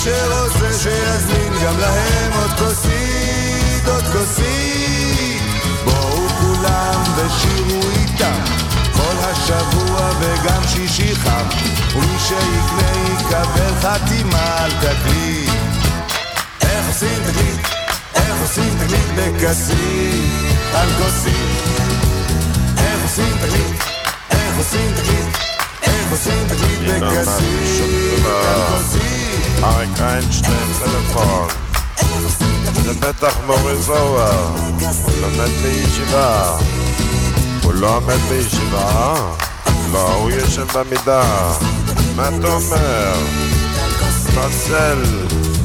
Speaker 2: שרוצה שיזמין גם להם עוד כוסית, עוד כוסית בואו כולם ושירו איתם כל השבוע וגם שישי חם ומי שיקנה יקבל חתימה על תקליט איך עושים תקליט? איך עושים תקליט בכסית? על כוסית איך עושים תקליט? איך עושים תקליט? איך עושים תקליט בכסית? על כוסית
Speaker 10: אריק איינשטיין טלפון. זה בטח מורי זוהר. הוא לומד בישיבה. הוא לא עומד בישיבה? לא, הוא ישן במידה. מה אתה אומר? פסל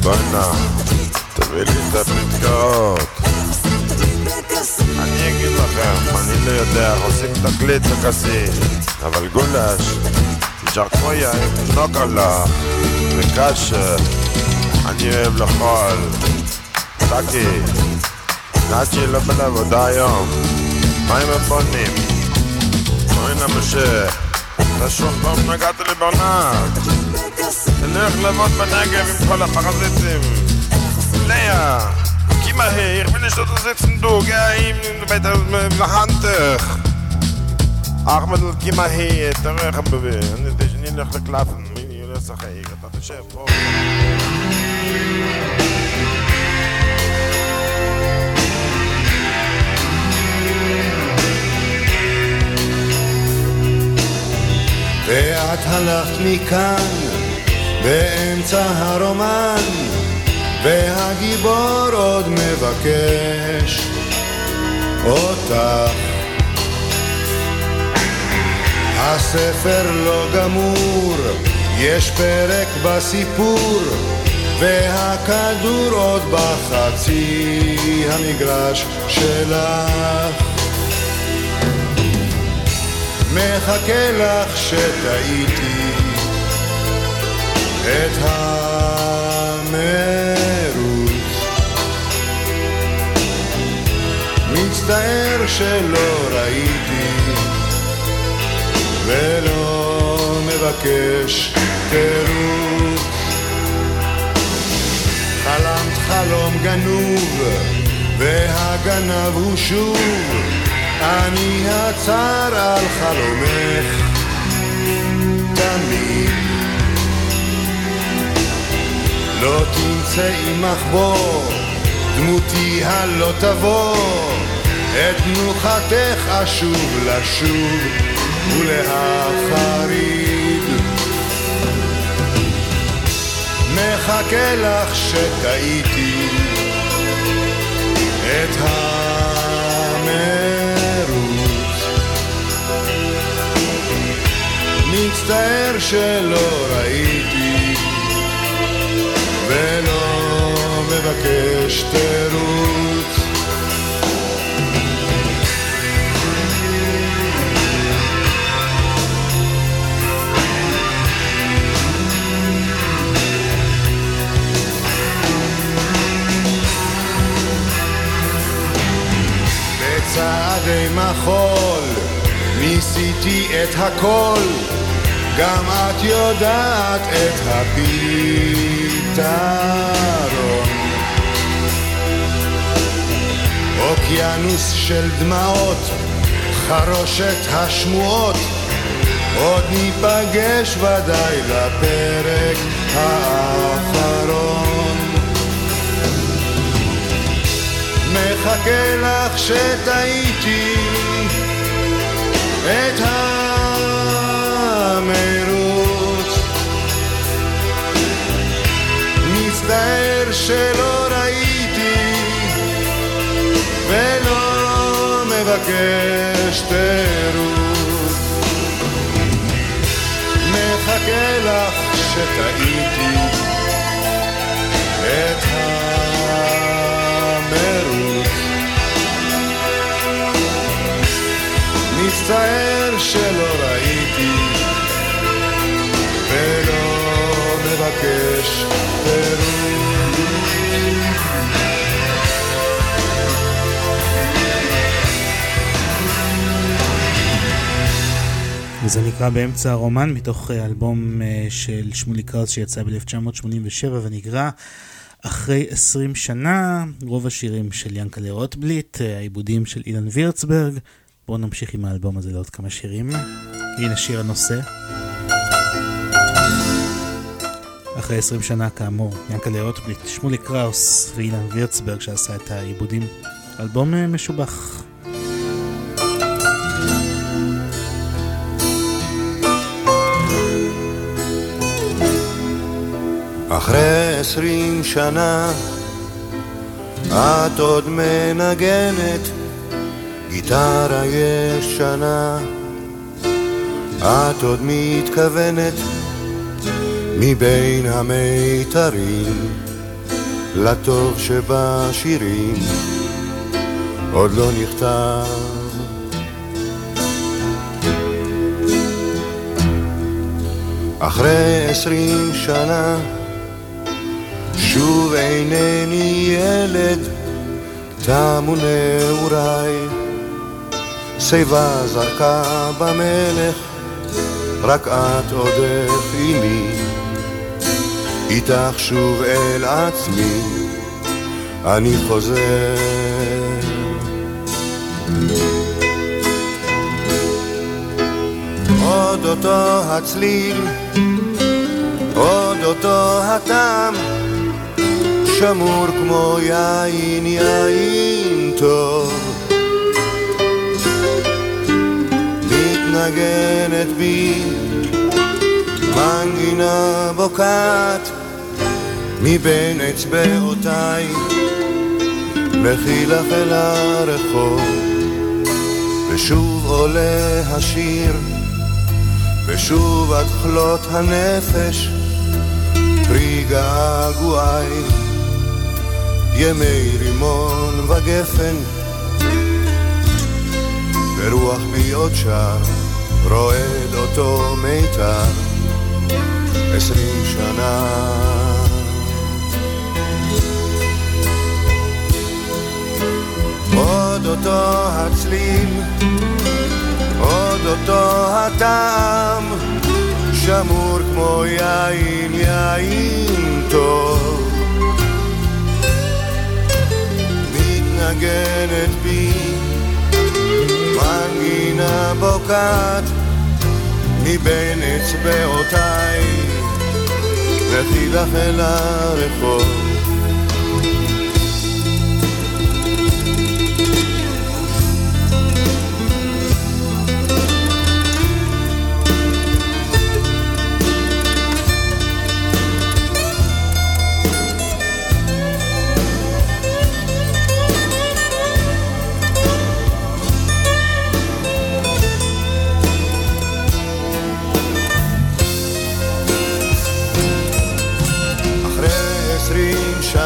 Speaker 10: בוא'נה תביא לי את הפתקאות. אני אגיד לכם, אני לא יודע עושים תקליט בכסית אבל גולש, ג'רקויה עם נוקלה וקשה, אני אוהב לאכול. טאקי, נאצ'י לא בין עבודה היום, מים הפונים. אוי נא משה, לשון פעם נגעת לברנק. תלך לבוד בנגב עם כל הפרזיטים. לאה, geh mal her, ich will nicht da sitzen, du, geh ihm mit der Hand. Ahmed, geh mal her, der Recham bewegt, und ich nicht noch geklappen. לשחק, אתה תשב פה.
Speaker 11: ואת הלכת מכאן באמצע הרומן והגיבור עוד מבקש אותך הספר לא גמור, יש פרק בסיפור והכדור עוד בחצי המגרש שלך. מחכה לך שטעיתי את המרוץ. מצטער שלא ראיתי ולא מבקש תירוץ חלמת חלום גנוב והגנב הוא שוב. אני הצר על חלומך תמיד. לא תמצאי מחבור דמותי הלא תבוא. את תנוחתך אשוב לשוב ולהחריד מחכה לך שטעיתי את המרוץ. מצטער שלא ראיתי ולא מבקש תירוץ
Speaker 12: החול, ניסיתי את הכל, גם את יודעת את הפתרון. אוקיינוס של דמעות, חרושת השמועות, עוד ניפגש ודאי לפרק האחרון. מחכה לך שטעיתי את המרוץ. מצטער שלא ראיתי ולא מבקש תירוץ. מחכה לך שטעיתי את מצטער שלא ראיתי ולא מבקש פירוט.
Speaker 3: וזה נקרא באמצע הרומן מתוך אה, אלבום אה, של שמולי קראוס שיצא ב-1987 ונקרא אחרי 20 שנה, רוב השירים של ינקלה רוטבליט, אה, העיבודים של אילן וירצברג. בואו נמשיך עם האלבום הזה לעוד כמה שירים. הנה שיר הנושא. אחרי 20 שנה כאמור, ינקלה רוטבליט, שמולי קראוס ואילן וירצברג שעשה את העיבודים. אלבום אה, משובח.
Speaker 2: אחרי עשרים שנה את עוד מנגנת גיטרה ישנה את עוד מתכוונת מבין המיתרים לטוב שבשירים עוד לא נכתב אחרי עשרים שנה שוב אינני ילד, תמו נעוריי. שיבה זרקה במלך, רק את עודך עימי. איתך שוב אל עצמי, אני חוזר. עוד אותו הצליל, עוד אותו הטעם, שמור כמו יין, יין טוב. מתנגנת בי. מנגינה בוקעת מבין אצבעותיי, לכי לך אל הרחוב, ושוב עולה השיר, ושוב עד כלות הנפש, פרי געגועי. ימי רימון וגפן, ורוח בי עוד שר, רועד אותו מיתר, עשרים שנה. עוד אותו הצליל, עוד אותו הטעם, שמור כמו יין, יין טוב. מתנגנת בי, מנגינה בוקעת מבין אצבעותיי, לכי לך אל הרחוב.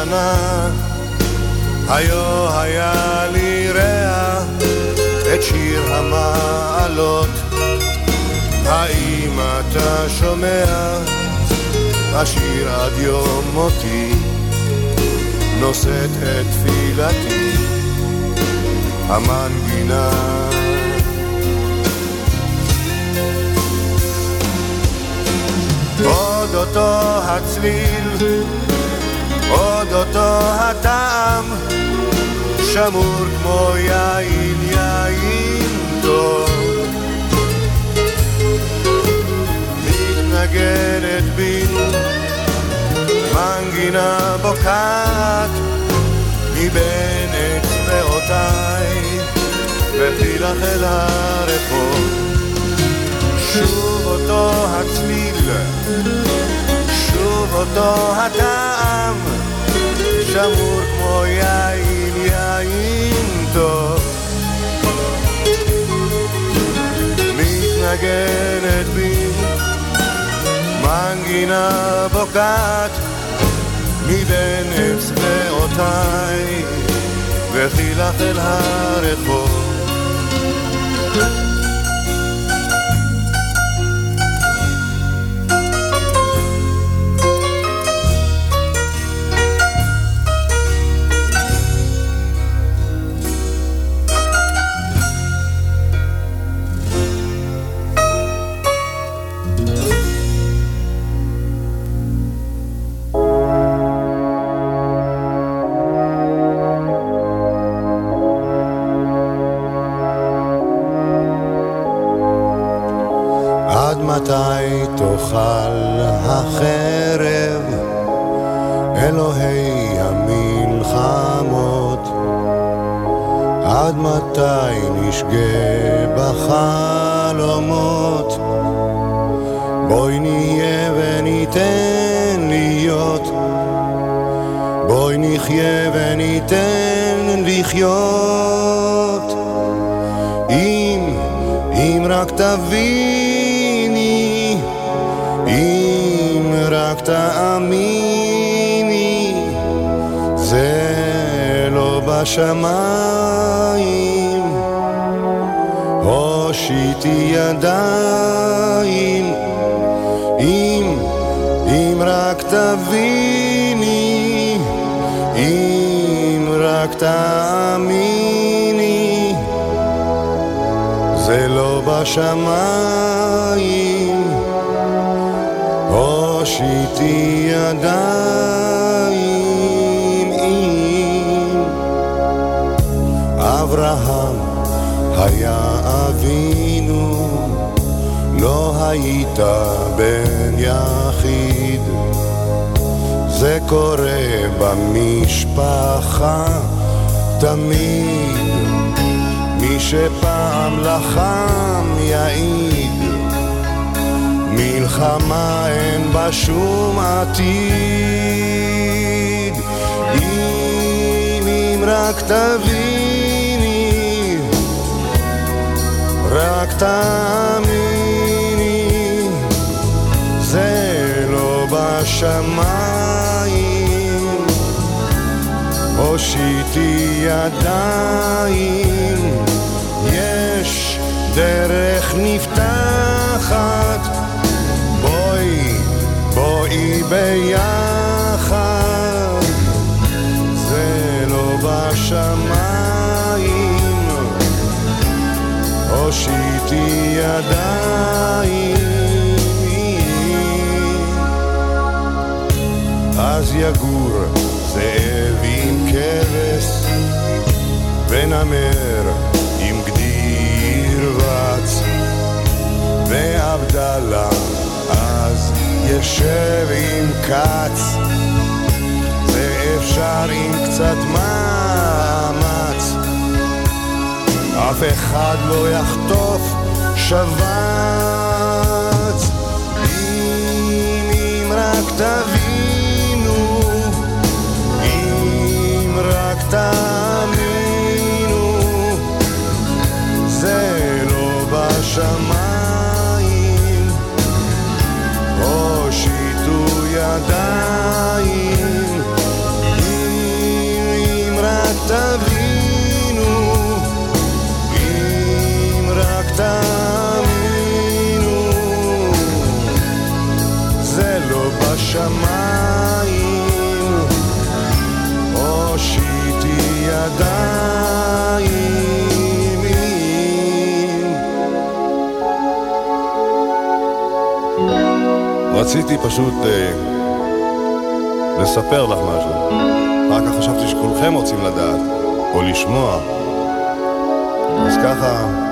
Speaker 2: שנה, היו היה לי רע את שיר המעלות. האם אתה שומע? השיר עד יום מותי, נושאת את תפילתי, המנגינה. עוד אותו הצליל עוד אותו הטעם, שמור כמו יין, יין טוב. מתנגנת בי מנגינה בוקעת מבין אצבעותיי ותילך אל הרחוב שוב אותו הצליל, שוב אותו הטעם, שמור כמו יין, יין טוב. מתנגנת בי מנגינה בוקעת מבין אצבעותיי וחילך אל הרחוב אברהם היה אבינו, לא היית בן יחיד. זה קורה במשפחה תמיד, מי שפעם לחם יעיד. מלחמה אין בה שום עתיד אם, רק תביני, רק תאמיני, זה לא בשמיים, הושיטי ידיים, יש דרך נפתחת. בואי ביחד, זה לא בשמיים, הושיטי ידיים, אז יגור זאב עם כבש, ונמר עם גדיר רץ, ועבדאללה אז יושב עם כץ, זה אפשר עם קצת מאמץ. אף אחד לא יחטוף שבץ. אם, אם רק תבינו, אם רק תאמינו, זה לא בשמיים. ידיים אם רק תבינו רציתי פשוט אה, לספר לך משהו. רק חשבתי שכולכם רוצים לדעת, או לשמוע. אז ככה...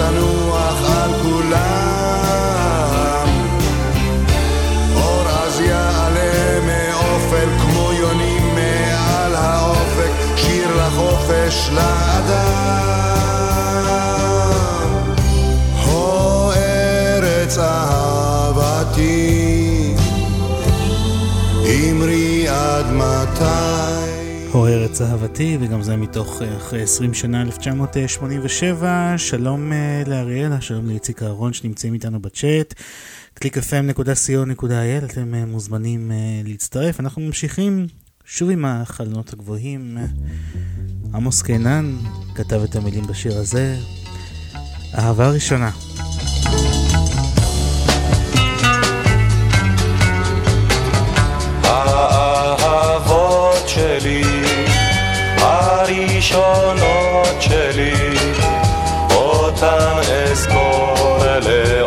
Speaker 13: שתנוח על כולם. אור אז יעלה מאופל כמו יונים מעל האופק, שיר לחופש לאדם. אהבתי,
Speaker 3: וגם זה מתוך אה, אחרי 20 שנה, 1987. שלום אה, לאריאלה, שלום לאיציק אהרון שנמצאים איתנו בצ'אט. www.clickfm.co.il, אתם אה, מוזמנים להצטרף. אנחנו ממשיכים שוב עם החלונות הגבוהים. עמוס קינן כתב את המילים בשיר הזה. אהבה ראשונה.
Speaker 4: האהבות שלי,
Speaker 14: پریشان آچلی وطن اسکورله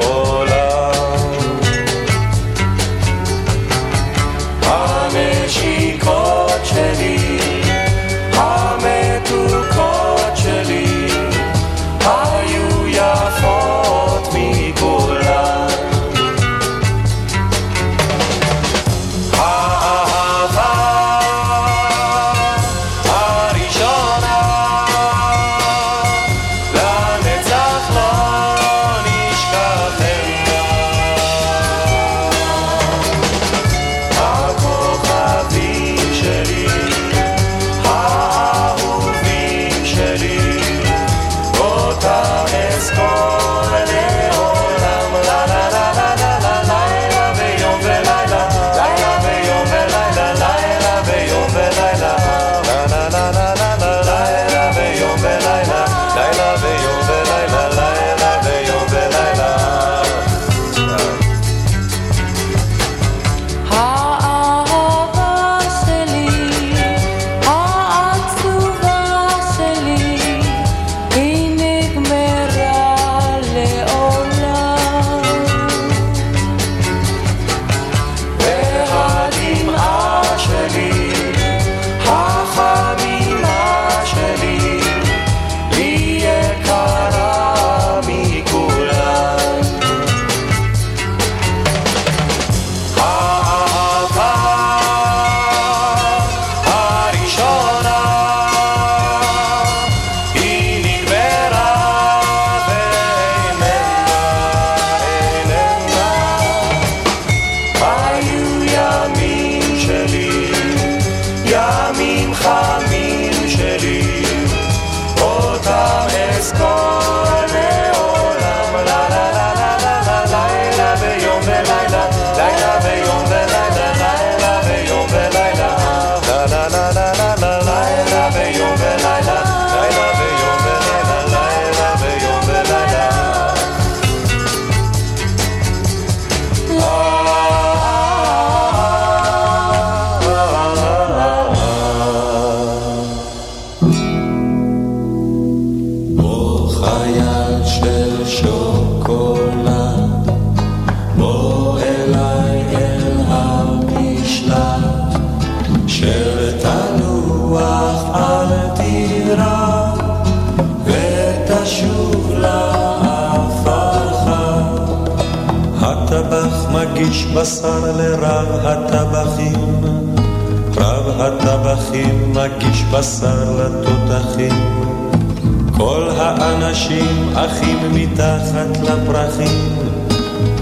Speaker 14: אחים מתחת לפרחים,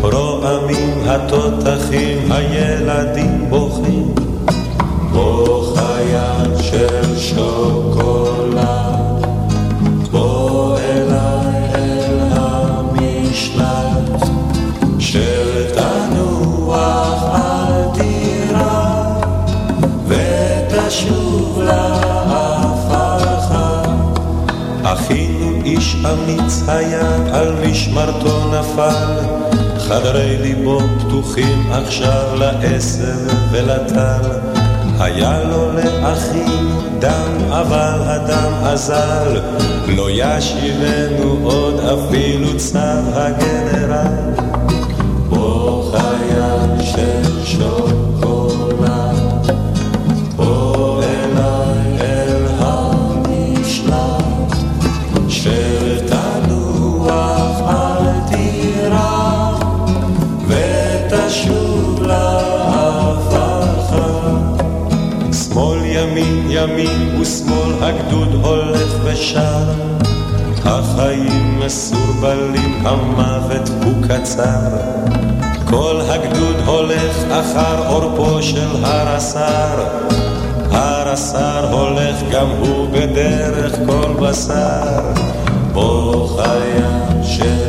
Speaker 14: רועמים התותחים, הילדים בוכים, בוך היד של שוקו. אמיץ היה, על משמרתו נפל, חדרי ליבו פתוחים עכשיו לעשר ולטל. היה לו לאחים דם, אבל הדם אזל, לא ישיבנו עוד אפילו צו הגנרל. הגדוד הולך ושר, החיים מסורבלים, המוות הוא קצר. כל הגדוד הולך אחר עורפו של הרס"ר, הרס"ר הולך גם הוא בדרך כל בשר, בו חיה של...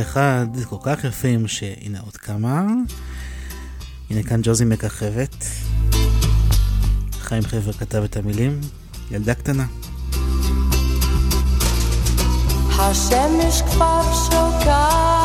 Speaker 3: אחד כל כך יפים שהנה עוד כמה. הנה כאן ג'וזי מככבת. חיים חבר כתב את המילים, ילדה קטנה.
Speaker 5: השמש כבר שוקעת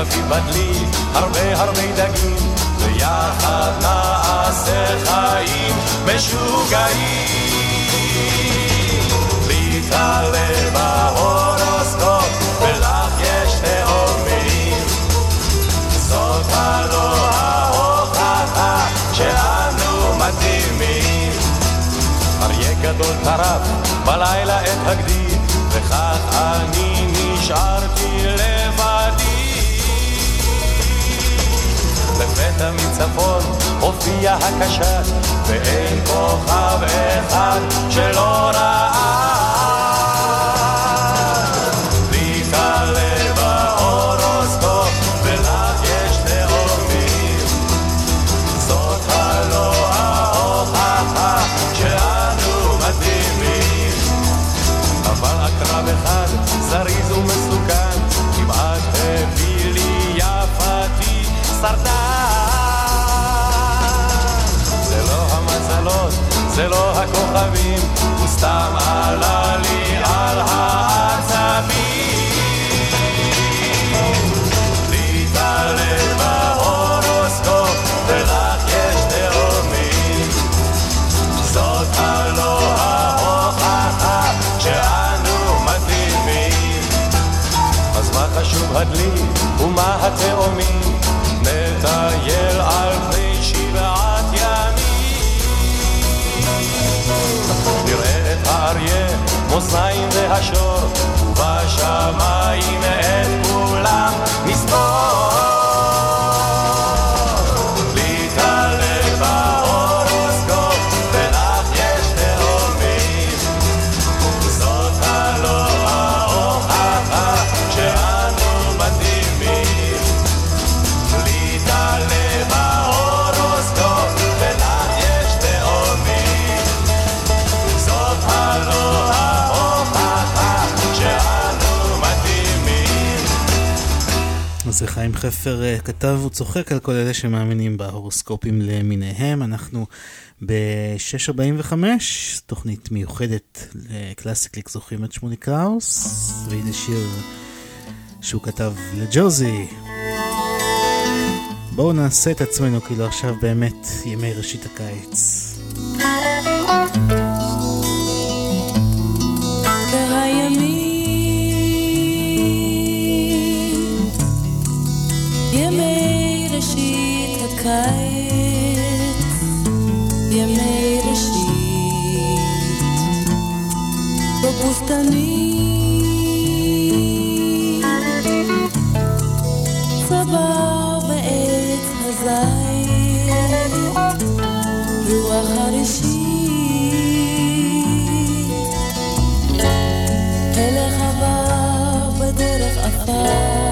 Speaker 14: אבי בדלי הרבה הרבה דגים, ויחד נעשה חיים משוגעים. להתעלה בהורוסקופ, ולך יש תאומים. זאת הלא ההוכחה שאנו מתאימים. אריה גדול טרף בלילה את הגדי, וכך אני נשארתי לפתע מצפון הופיע הקשת, ואין כוכב אחד שלא ראה. התאומים? נטייל על פני שבעת ימים. נראה את האריה, מאזניים והשור, ובשמיים את כולם
Speaker 3: חיים חפר אה, כתב וצוחק על כל אלה שמאמינים בהורוסקופים למיניהם. אנחנו ב-6.45, תוכנית מיוחדת לקלאסיקליק זוכרים את שמוליק קראוס, והנה שיר שהוא כתב לג'וזי. בואו נעשה את עצמנו כאילו עכשיו באמת ימי ראשית הקיץ.
Speaker 5: והימים, ימי ראשית הקיץ, ימי ראשית, בבוסתנים, צבר בעץ הזית, רוח הראשית. הלך עבר בדרך עפר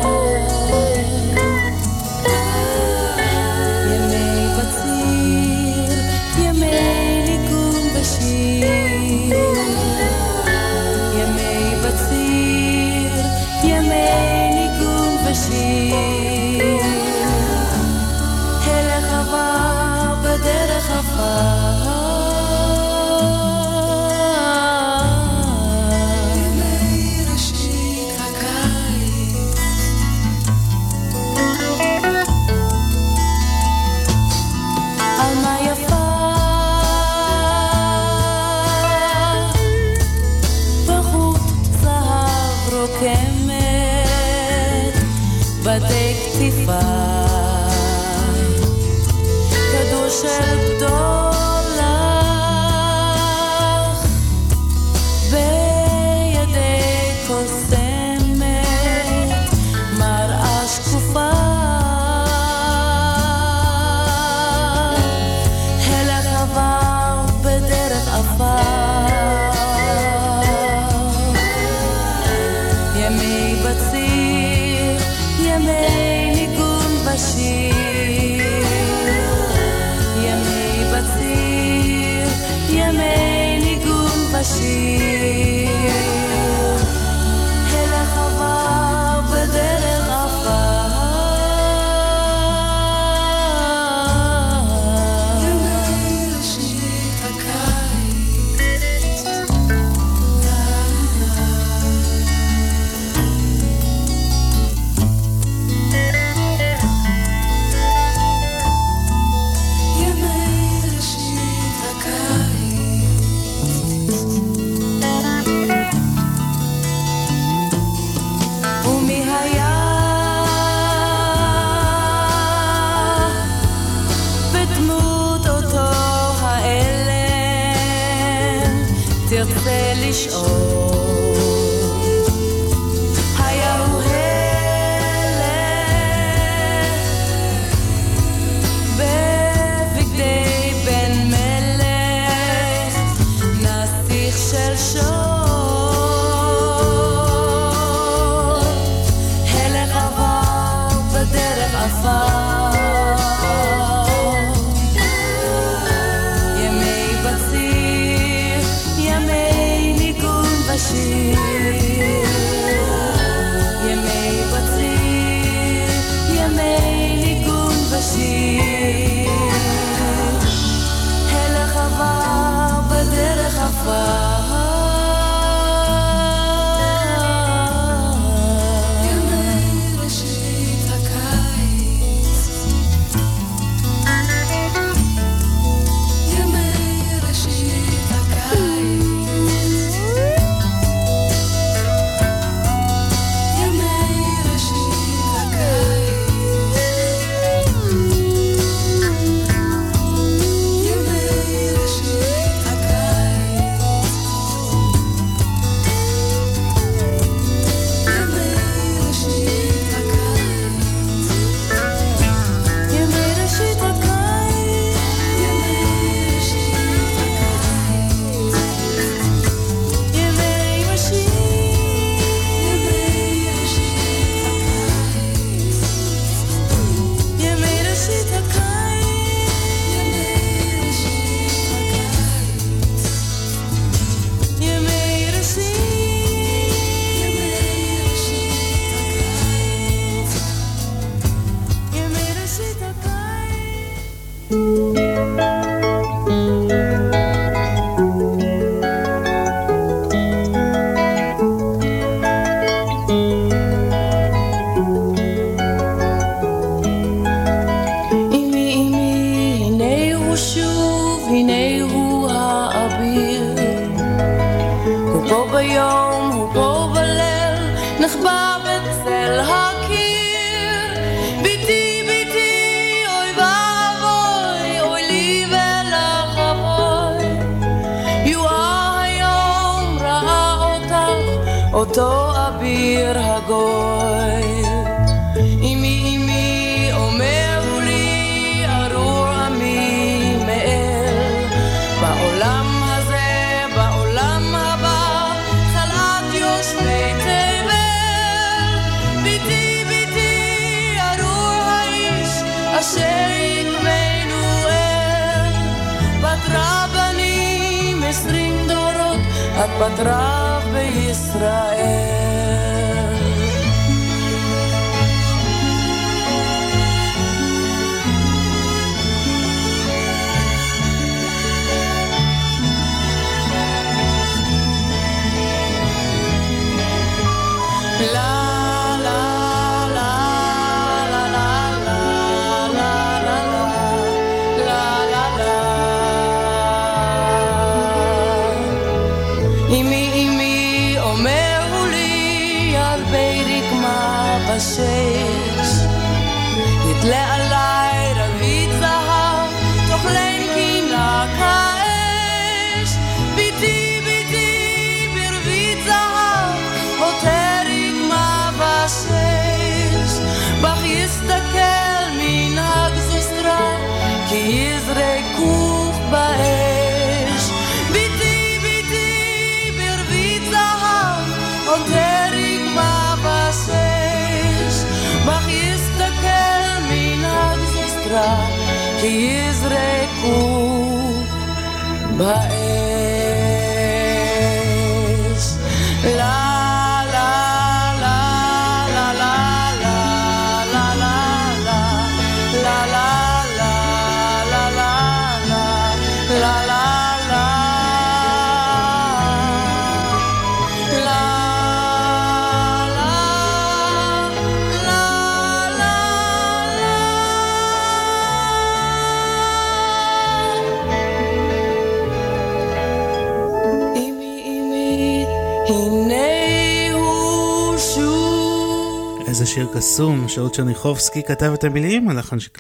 Speaker 3: קסום, שאול צ'רניחובסקי כתב את המילים, הלחן של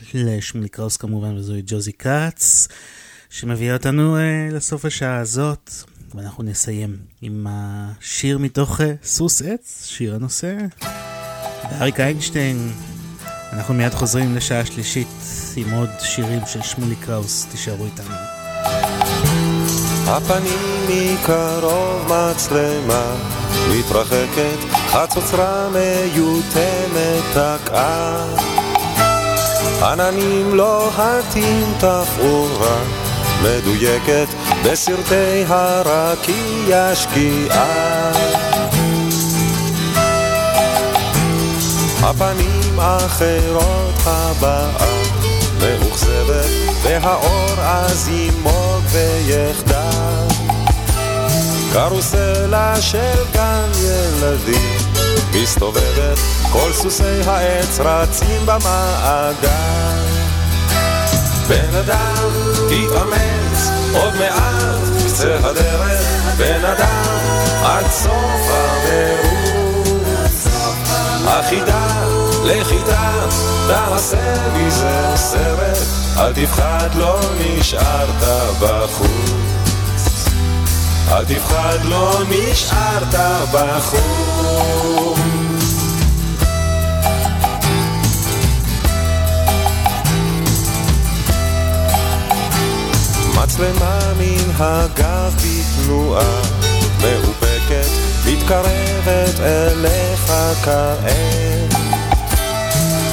Speaker 3: שמולי קראוס כמובן, וזוהי ג'וזי כץ, שמביאה אותנו אה, לסוף השעה הזאת. ואנחנו נסיים עם השיר מתוך אה, סוס עץ, שיר הנושא, ואריק איינשטיין. אנחנו מיד חוזרים לשעה שלישית עם עוד שירים של שמולי קראוס, תישארו איתנו.
Speaker 14: הפנים מקרוב מצלמה מתרחקת, חצוצרה מיותמת תקעה. עננים לוהטים תפאורה מדויקת בסרטי הרקיע שקיעה. הפנים אחרות הבאה מאוכזבת והאור אז ימוג ויחדל קרוסלה של גן ילדים מסתובבת כל סוסי העץ רצים במעגל. בן אדם תתאמץ עוד מעט קצה הדרך. בן אדם עד סוף המרוץ החידה לכיתה תעשה מזה סרט. אל תפחד לא נשארת בחוץ אל תפחד לא נשארת בחוץ מצלמה מן הגב בתנועה מאופקת מתקרבת אליך כעת.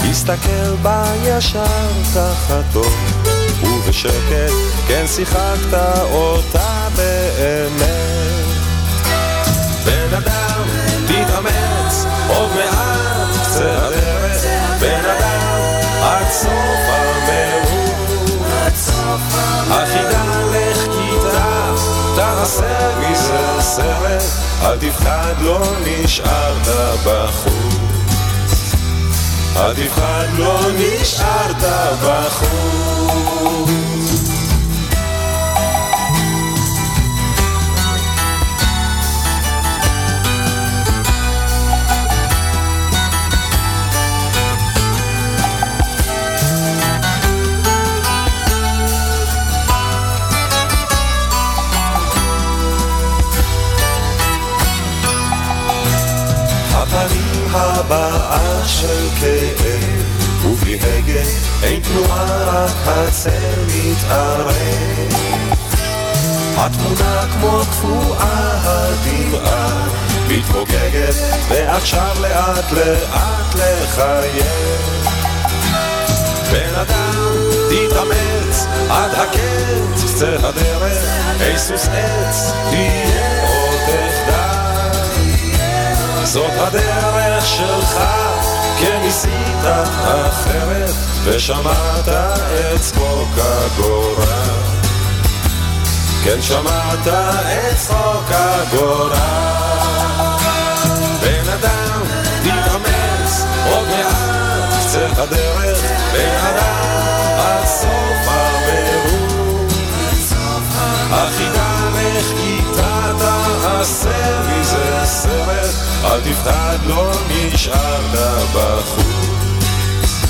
Speaker 14: הסתכל בה ישר תחתו ובשקט כן שיחקת אותה באמת. בן אדם תתאמץ עוד מעט קצה הדרך בן אדם עד סוף החידה לך כיתה תעשה מזה סרט. אל תפחד לא נשארת בחוץ אל תפחד לא נשארת בחוץ הבאה של כאב, ובלי הגה אין תנועה רק הצל מתערב. התמונה כמו קפואה הדמעה מתפוגגת, ועכשיו לאט לאט לחייב. בן אדם, תתאמץ עד הקץ, קצה הדרך, היסוס עץ, תהיה עוד תחדל. זאת הדרך שלך, כן ניסית אחרת, ושמעת את צחוק הגורל. כן שמעת את צחוק הגורל. בן אדם, תתאמץ עוד מעט, קצה הדרך, בן אדם, עד סוף המרוץ. החידה לך איתה תעשה מזה סרט, אל תפחד לא נשארת בחוץ.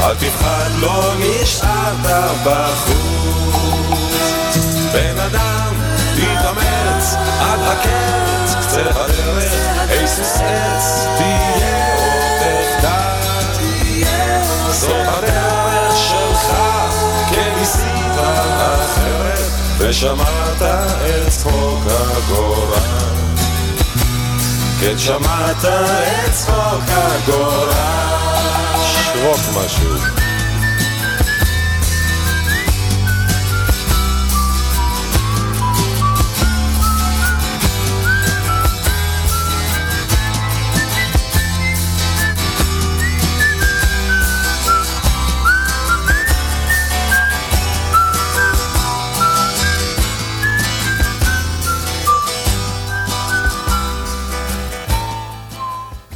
Speaker 14: אל תפחד לא נשארת בחוץ. בן אדם, תתאמץ עד הקץ, קצה הדרך, היסוס עץ, תהיה עוד תחדל. זאת הדרך שלך, כן ניסית אחרת, ושמעת את צחוק הגורל. כן שמעת את צחוק הגורל. שרוק משהו.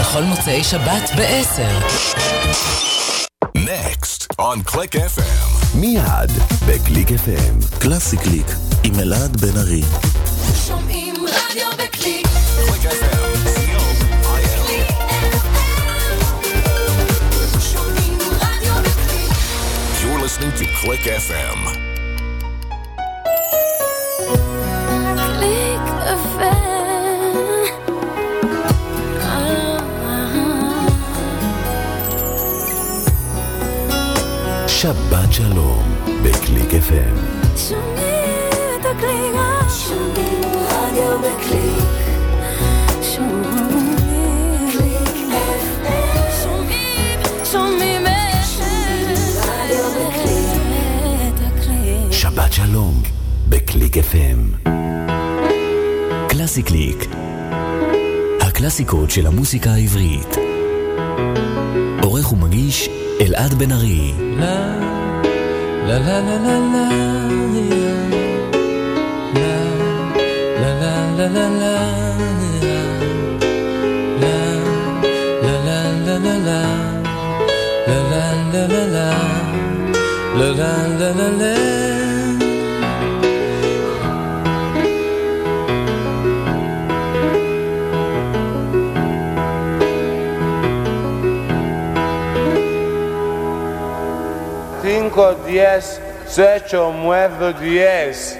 Speaker 15: בכל מוצאי שבת ב-10.
Speaker 16: Next on Click FM.
Speaker 17: מיד בקליק FM. קלאסי קליק עם אלעד בן ארי.
Speaker 1: שומעים רדיו בקליק.
Speaker 16: Click FM. listening to Click FM.
Speaker 1: קליק FM.
Speaker 17: שבת שלום בקליק FM.
Speaker 1: שומעים את הקליק. שומעים רדיו בקליק. שומעים קליק FM. שומעים, שומעים רדיו בקליק.
Speaker 17: שבת שלום בקליק FM. קלאסי קליק. הקלאסיקות של המוסיקה העברית. עורך ומגיש אלעד בן ארי.
Speaker 18: לה לה לה לה לה לה לה לה לה La la la la
Speaker 7: 5, 10, 8,
Speaker 3: 9, 10.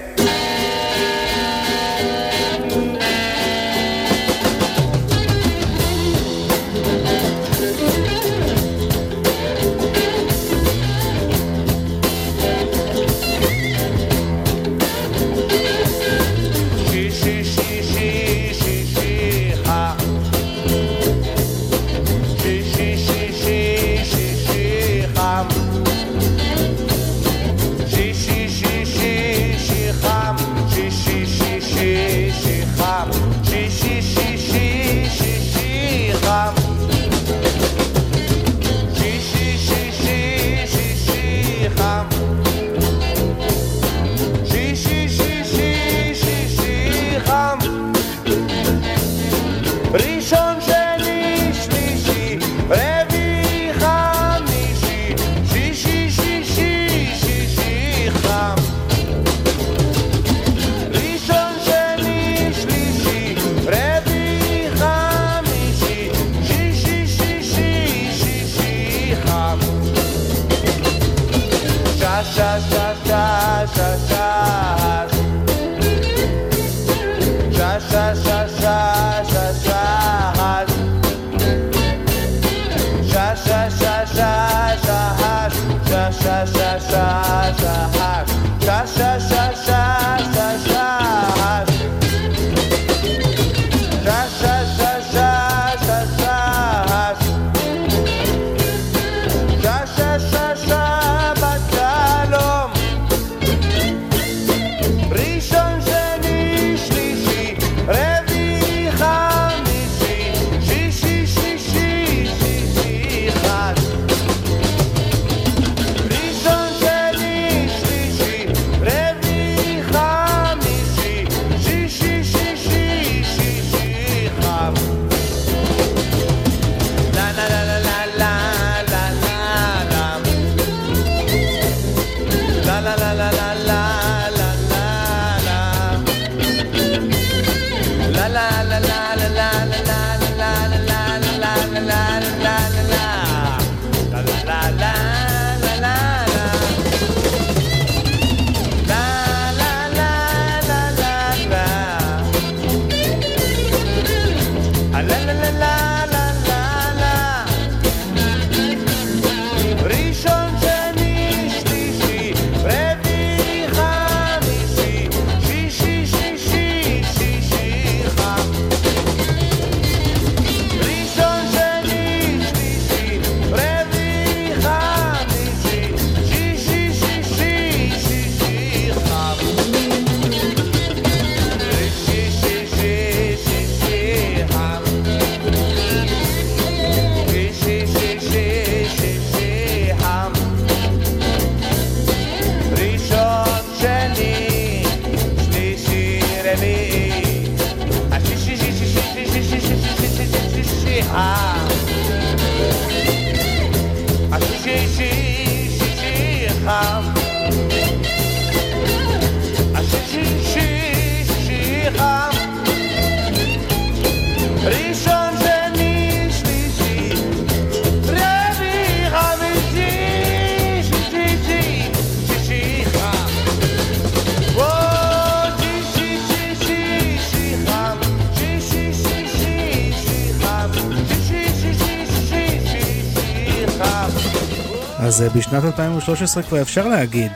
Speaker 3: בשנת 2013 כבר אפשר להגיד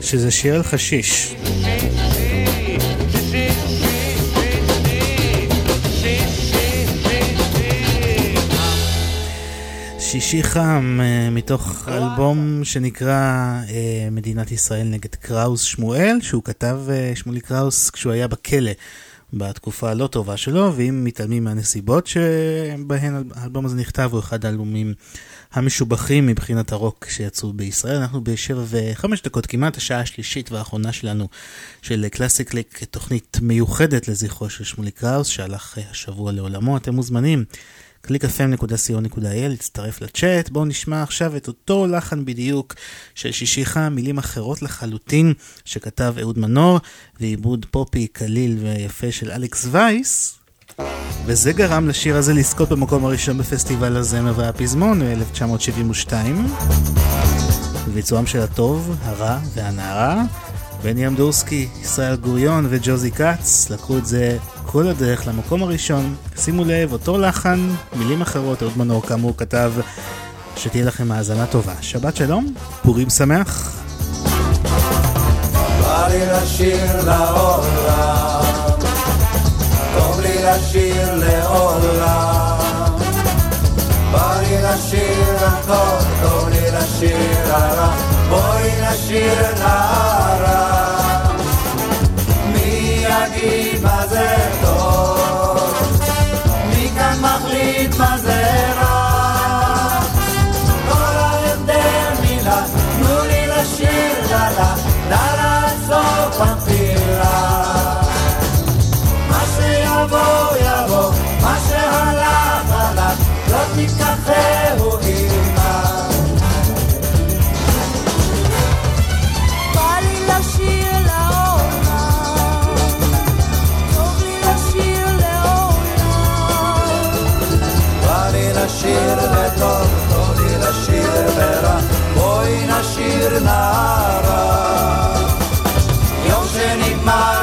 Speaker 3: שזה שיר על חשיש. שישי חם אה, מתוך אלבום שנקרא אה, מדינת ישראל נגד קראוס שמואל, שהוא כתב אה, שמולי קראוס כשהוא היה בכלא בתקופה הלא טובה שלו, ואם מתעלמים מהנסיבות שבהן האלבום הזה נכתב, הוא אחד האלבומים המשובחים מבחינת הרוק שיצאו בישראל. אנחנו בשבע וחמש דקות, כמעט השעה השלישית והאחרונה שלנו של קלאסיק ליק, תוכנית מיוחדת לזכרו של שמולי קראוס, שהלך השבוע לעולמו. אתם מוזמנים. www.clickfm.co.il, להצטרף לצ'אט. בואו נשמע עכשיו את אותו לחן בדיוק של שישיכה, מילים אחרות לחלוטין, שכתב אהוד מנור, ועיבוד פופי קליל ויפה של אלכס וייס. וזה גרם לשיר הזה לזכות במקום הראשון בפסטיבל הזמר והפזמון ב-1972. בביצועם של הטוב, הרע והנערה. בני אמדורסקי, ישראל גוריון וג'וזי כץ לקחו את זה כל הדרך למקום הראשון. שימו לב, אותו לחן, מילים אחרות, אהוד מנור כאמור כתב, שתהיה לכם האזנה טובה. שבת שלום, פורים שמח.
Speaker 7: בא לי לשיר לעולם, טוב לי לשיר לעולם. בא לי לשיר הכל, טוב לי הרע, בואי נשיר. מי יגיד מה זה טוב? מי כאן מחליט מה זה רע? כל ההבדל מילה, תנו לי לשיר לה לה, לה לה סוף התפילה. מה שיבוא יבוא, מה שהלך הלך, לא תתכחהו
Speaker 19: dyrnar Jónsson í maður.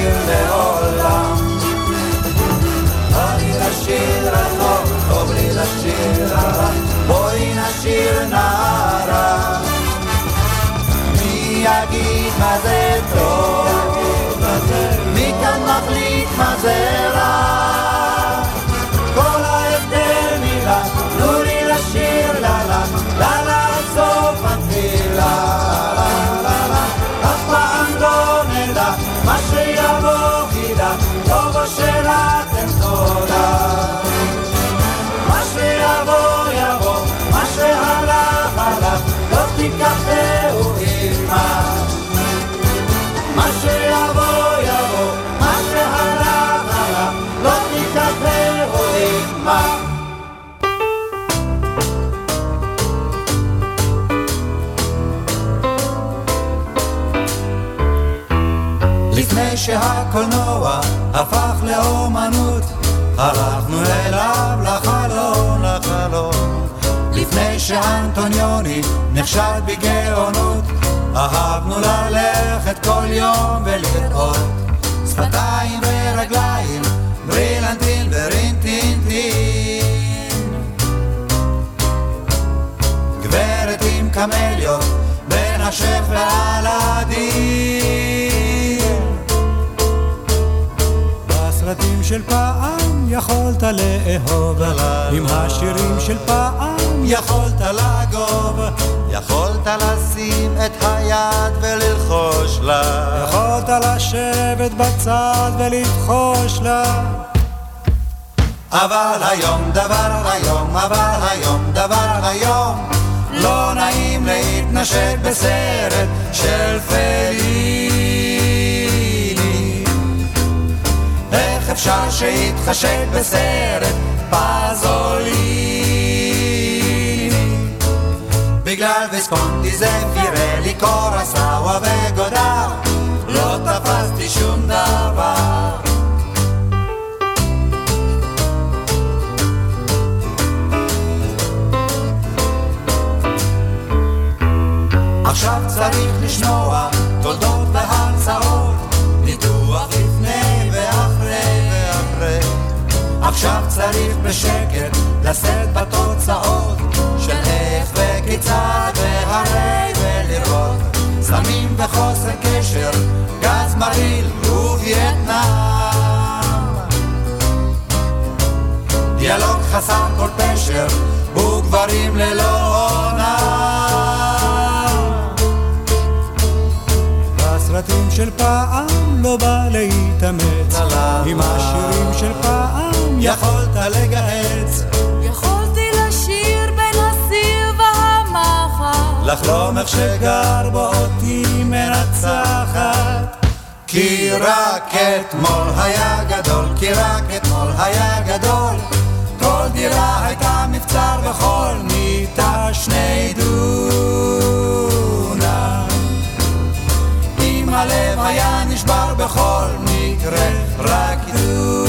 Speaker 19: לי לשיר לעולם.
Speaker 7: בא לי לשיר רחוק, טוב לי לשיר רע, בואי נשיר נערה. מי יגיד מה זה טוב? מי כאן מחליט מה זה רע? כל ההבדל מילה, תנו לי לשיר לה לה, לה לה סוף התפילה. כשהקולנוע הפך לאומנות, הלכנו אליו לחלום, לחלום. לפני שאנטוניוני נכשל בגאונות, אהבנו ללכת כל יום ולראות. שפתיים ורגליים, ברילנטין
Speaker 20: ורינטינטין. גברת עם קמליות, בין השף הדין.
Speaker 21: בסרטים של פעם יכולת לאהוב, עם השירים של פעם יכולת לגוב.
Speaker 20: יכולת לשים את היד וללחוש לה.
Speaker 21: יכולת לשבת בצד ולבחוש לה.
Speaker 20: אבל היום דבר היום, אבל היום דבר היום, לא נעים להתנשק בסרט של פליני. אפשר שיתחשק בסרט פזוליני? בגלל ויסקונטי זה פירלי, קורסאווה וגודר, לא תפסתי שום דבר. עכשיו צריך לשמוע תולדות והרצאות, עכשיו צריך בשקט לשאת בתוצאות של איך וכיצד והרי ולראות סמים וחוסר קשר, גז מרעיל ווייטנאם. דיאלוג חסר כל פשר, וגברים ללא עונה.
Speaker 21: בסרטים של פעם לא בא להתאמץ, עם פעם יכולת לגהץ.
Speaker 22: יכולתי לשיר בין הסיר והמחר.
Speaker 21: לחלום איך שגר בו אותי מנצחת.
Speaker 20: כי רק אתמול היה גדול, כי רק אתמול היה גדול. כל דירה הייתה מבצר וכל מיטה שני דונם. אם הלב היה נשבר בכל מקרה, רק קדושה.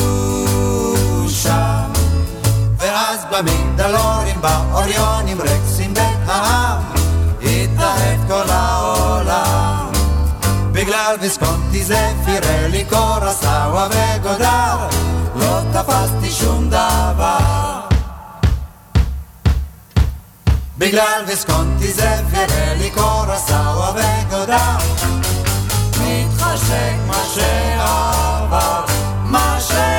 Speaker 20: ואז במגדלורים, באוריונים, רקסים בית העם, התאהב כל העולם. בגלל ויסקונטי זה פירלי, קורסאווה וגודר, לא תפסתי שום דבר. בגלל ויסקונטי זה פירלי, קורסאווה וגודר, מתחשק מה שעבר, מה שעבר.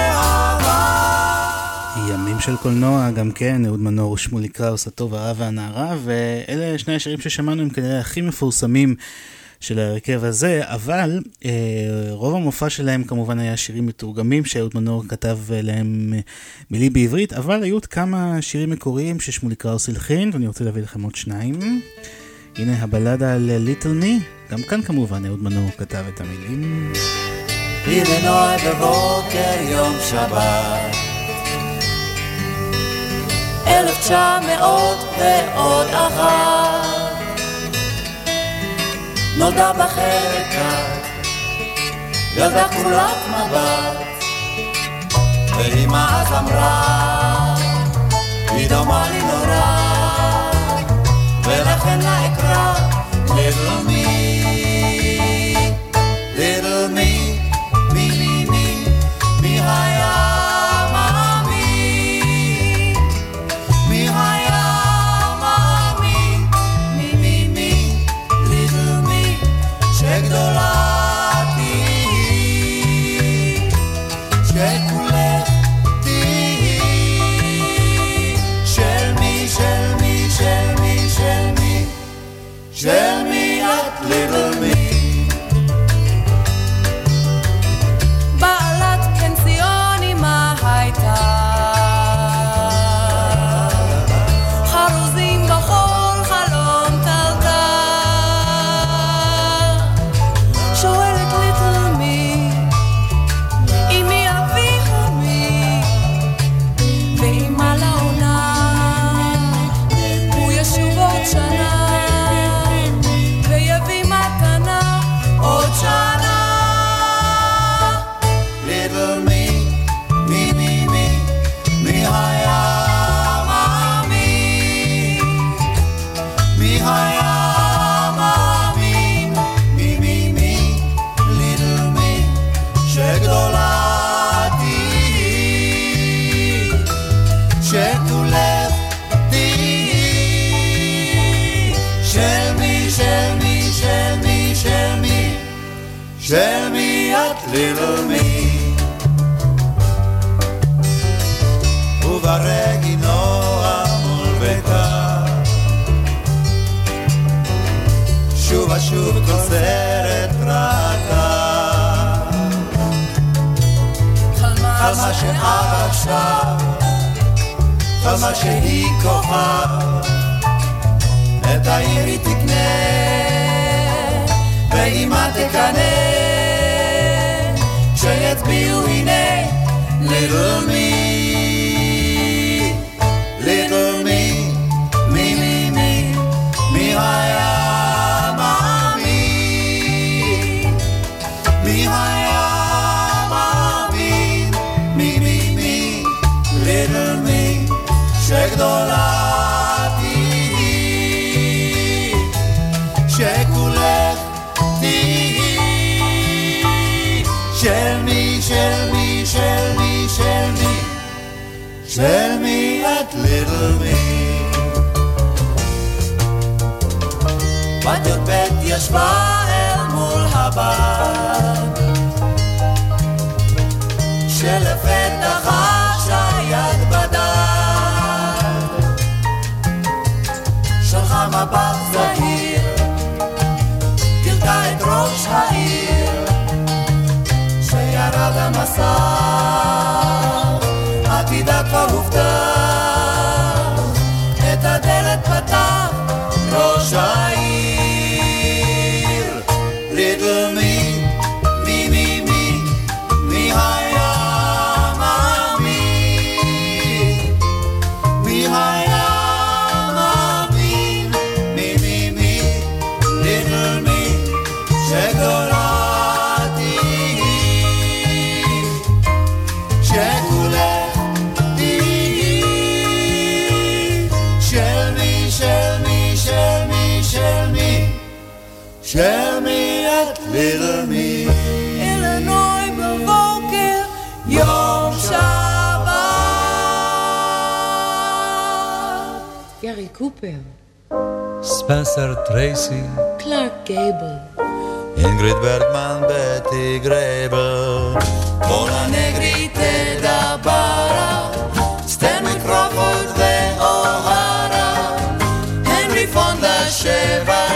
Speaker 3: ימים של קולנוע, גם כן, אהוד מנור ושמולי קראוס, הטוב, הרע והנערה, ואלה שני השירים ששמענו הם כנראה הכי מפורסמים של ההרכב הזה, אבל אה, רוב המופע שלהם כמובן היה שירים מתורגמים שאהוד מנור כתב להם אה, מילים בעברית, אבל היו עוד כמה שירים מקוריים ששמולי קראוס הלחין, ואני רוצה להביא לכם עוד שניים. הנה הבלדה על ליטל מי, גם כאן כמובן אהוד מנור כתב את המילים.
Speaker 5: הנה נועד בבוקר יום שבת אלף תשע מאות ועוד אחת. נולדה בחלקה ילדה כחולת מבט. ואמא אז אמרה היא דומה לי נורא ולכן לה אקרא little את ליטל מי וברגינוע מול ביתה שוב ושוב כל סרט ראתה חלמה שאבא עכשיו חלמה שהיא כוכב את העיר היא תקנה ואמא תקנא כשיצביעו הנה little me של מי את little me. בת י"ב ישבה אל מול הבת שלפתע חשה יד בדד שלחה מבט זהיר גילתה את ראש העיר שירד המסך
Speaker 21: Tell
Speaker 5: me at little me.
Speaker 23: Illinois bevolking Yorkshire bar.
Speaker 5: Gary Cooper. Spencer Tracy. Clark Gable. Ingrid Bergman, Betty Grable. Mona Negrite da Bara. Stanley Crawford de O'Hara. Henry
Speaker 23: Fonda Sheva.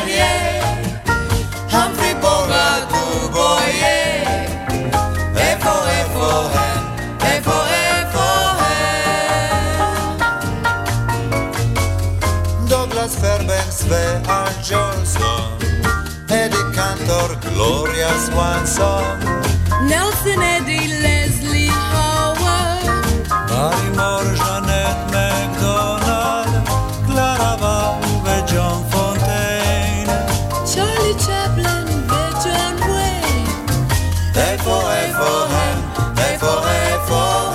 Speaker 23: Gloria Swanson,
Speaker 5: Nelson Eddy, Leslie Howard,
Speaker 21: Barrymore, Jeanette MacDonald, Clara
Speaker 5: Vaughan, John Fontaine, Charlie Chaplin, John Wayne. They for him, they for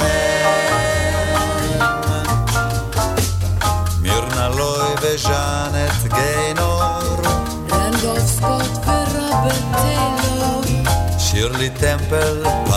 Speaker 5: him. Mirna Loewe, Jeanette Gaynor. temple.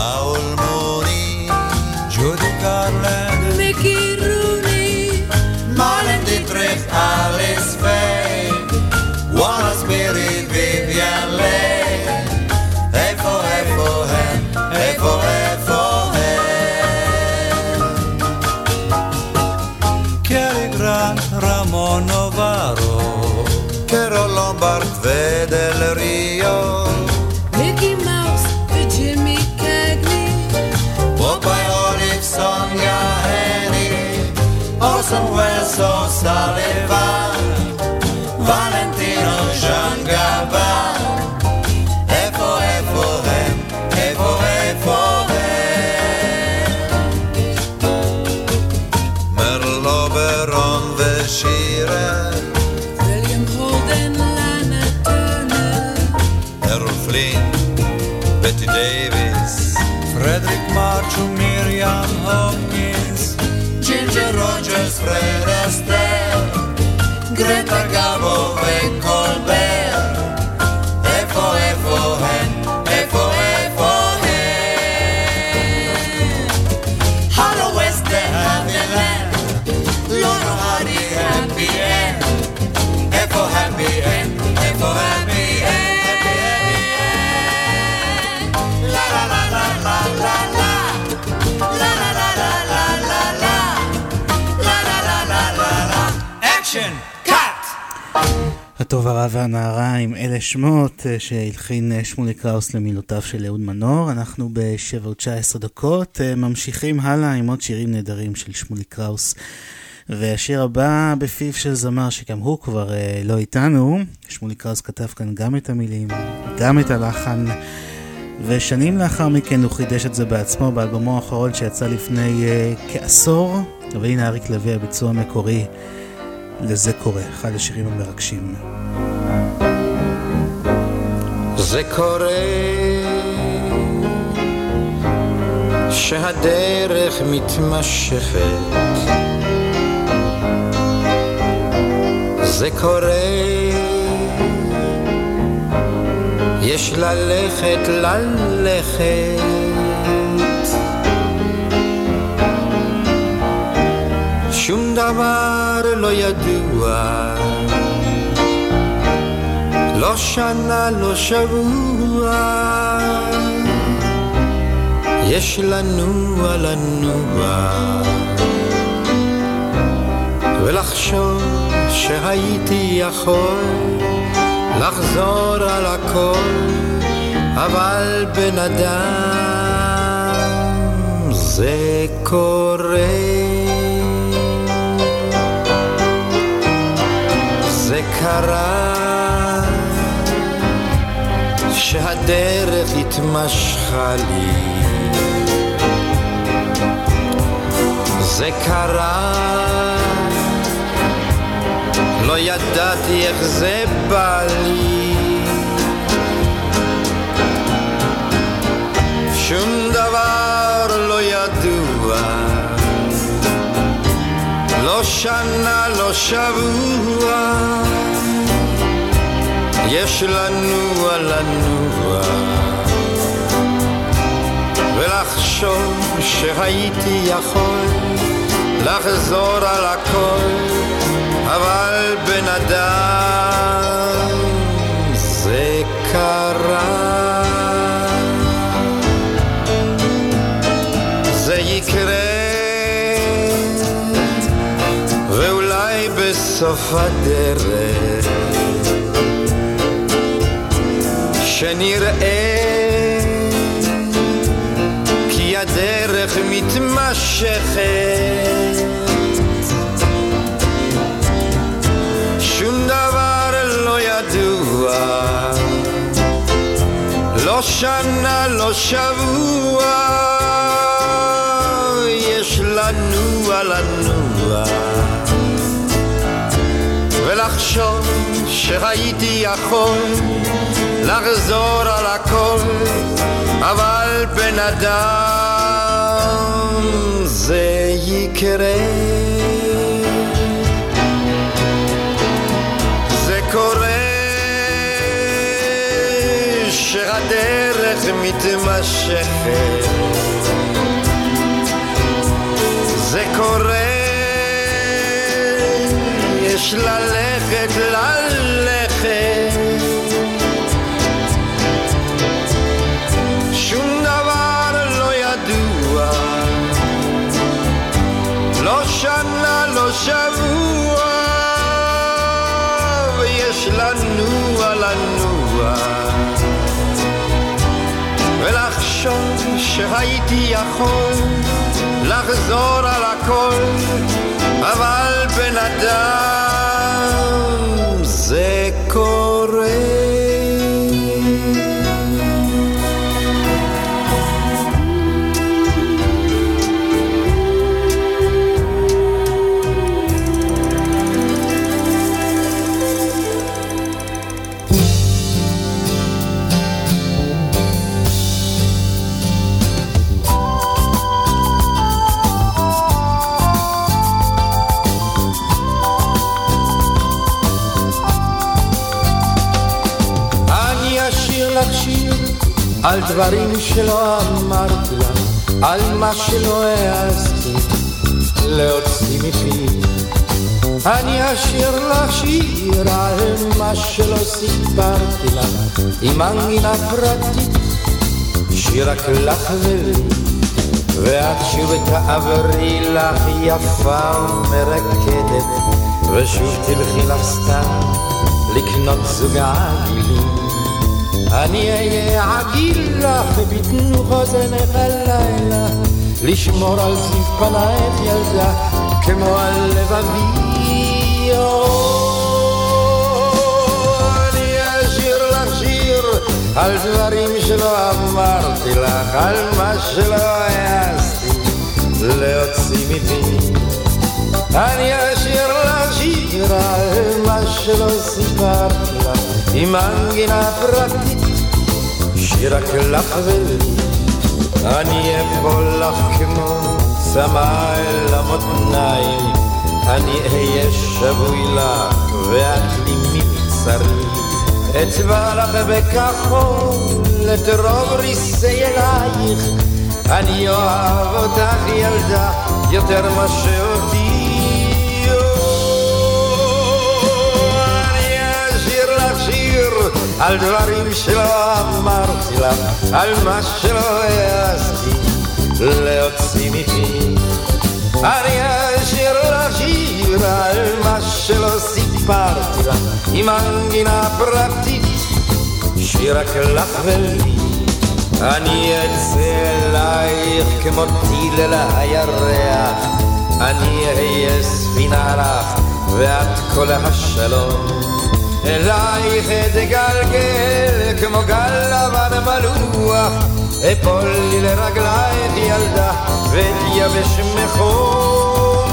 Speaker 5: happy
Speaker 3: הטוב הרע והנערה עם אלה שמות אה, שהלחין אה, שמולי קראוס למילותיו של אהוד מנור. אנחנו ב-7 ו-19 דקות אה, ממשיכים הלאה עם עוד שירים נהדרים של שמולי קראוס. והשיר הבא בפיו של זמר שגם הוא כבר אה, לא איתנו. שמולי קראוס כתב כאן גם את המילים, גם את הלחן. ושנים לאחר מכן הוא חידש את זה בעצמו באלבומו האחרון שיצא לפני אה, כעשור. והנה אריק לוי הביצוע המקורי. לזה קורה, אחד השירים המרגשים.
Speaker 2: זה קורה שהדרך מתמשכת זה קורה. יש ללכת ללכת. שום דבר לא ידוע. לא שנה, לא שבוע. יש לנוע לנוע ולחשוב שהייתי יכול לחזור על הכל אבל בן אדם זה קורה. זה קרה שהדרך התמשכה לי. זה קרה לא ידעתי איך זה בא לי. שום דבר לא ידוע. לא שנה, לא שבוע. יש לנוע לנוע ולחשוב שהייתי יכול לחזור על הכל אבל בן אדם זה קרה. זה יקרה ואולי בסוף הדרך שנראה כי הדרך מתמשכת שנה, לא שבוע. יש לנוע לנוע ולחשוב שהייתי יכול לחזור על הכל אבל בן אדם זה יקרה שהדרך מתמשכת. זה קורה יש ללכת ללכת שהייתי יכול לחזור על הכל אבל בן אדם זה קורה על דברים שלא אמרתי לך, על מה שלא העזתי להוציא מפי. אני אשיר לך שיר על מה שלא סיפרתי לך, עם מנגינה פרטית, שיר רק לך ולי. ואת שוב תעברי לך יפה ומרקדת, ושוב תלכי לך סתם לקנות זוג עגילים. אני אהיה עגיל לך בתנוך אוזנך הלילה, לשמור על זיו פנייך ילדה, כמו על לבבי. אני אשיר לך שיר על דברים שלא אמרתי לך, על מה שלא העזתי להוציא מפי. אני אשיר לך שיר על מה שלא סיפרתי לך, עם מנגינה פרטית, שיר רק לך ולי. אני אפול לך כמו צמא אל המותניים, אני אהיה שבוי לך ואת לי מבצרי. אצבע לך בכחול את רוב ריסי אלייך, אני אוהב אותך ילדה יותר מה על דברים שלא אמרתי לך, על מה שלא העזתי להוציא מפי. אני אשיר לך שיר על מה שלא סיפרתי לך, עם מנגינה פרטית, שיר רק לך ולי. אני אצא אלייך כמו טיל אל הירח, אני אהיה ספינה לך, ואת כל השלום. אלייך אתגלגל כמו גל לבן מלוח, אפול לי לרגלייך ילדה, ואתייבש מחור.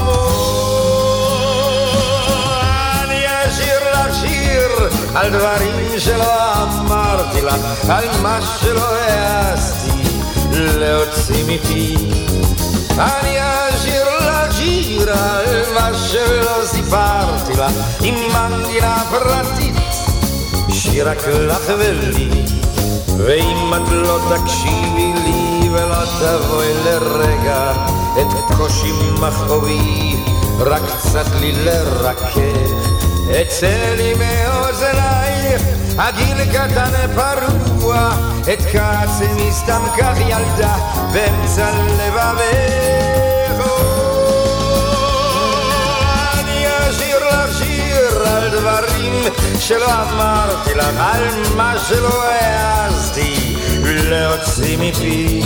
Speaker 2: אני אשיר לך שיר על דברים שלא אמרתי לך, על מה שלא העזתי להוציא מפי. אני על מה שלא סיפרתי לך, עם מנגינה פרטית, שיר רק לך ולי. ואם את לא תקשיבי לי ולא תבואי לרגע את קושי מכאובי, רק קצת לי לרכך. אצא לי מאוזנייך, הגיל קטן פרוע, את כעצמי סתם כך ילדה, באמצע לבבך. דברים שלא אמרתי לך, על מה שלא העזתי להוציא מפי.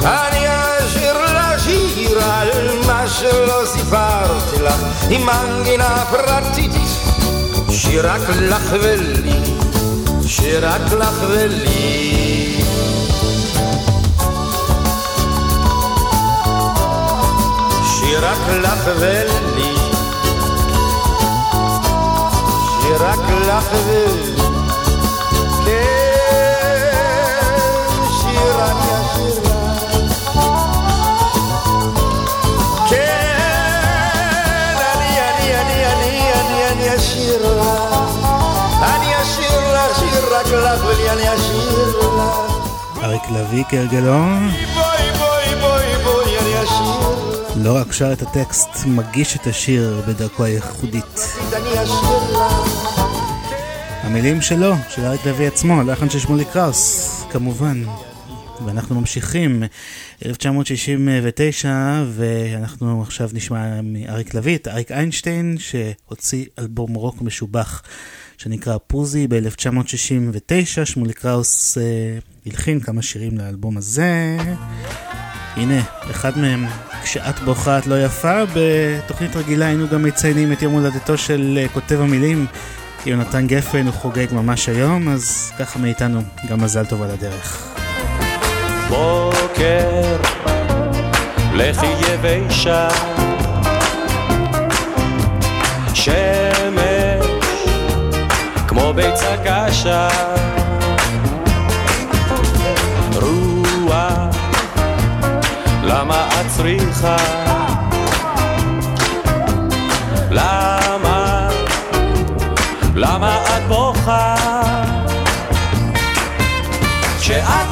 Speaker 2: אני אשיר לך שיר על מה שלא סיפרתי לך, עם מנגינה פרטית, שיר רק לך ולי, שיר רק לך ולי. שיר רק לך ולי,
Speaker 3: אריק לביא כהרגלו. לא רק שר את הטקסט, מגיש את השיר בדרכו הייחודית.
Speaker 2: אני אשיר.
Speaker 3: המילים שלו, של אריק לוי עצמו, הלחן של שמולי קראוס, כמובן. ואנחנו ממשיכים, 1969, ואנחנו עכשיו נשמע מאריק לביא את אריק איינשטיין, שהוציא אלבום רוק משובח שנקרא פוזי ב-1969. שמולי קראוס אה, הלחין כמה שירים לאלבום הזה. הנה, אחד מהם, כשאת בוכה את לא יפה, בתוכנית רגילה היינו גם מציינים את יום הולדתו של אה, כותב המילים, יונתן גפן, הוא חוגג ממש היום, אז ככה מאיתנו, גם מזל טוב על הדרך.
Speaker 14: בוקר, לכי יבשה, שמש, כמו ביצה קשה, רוח, למה את צריכה? למה, את בוכה? כשאת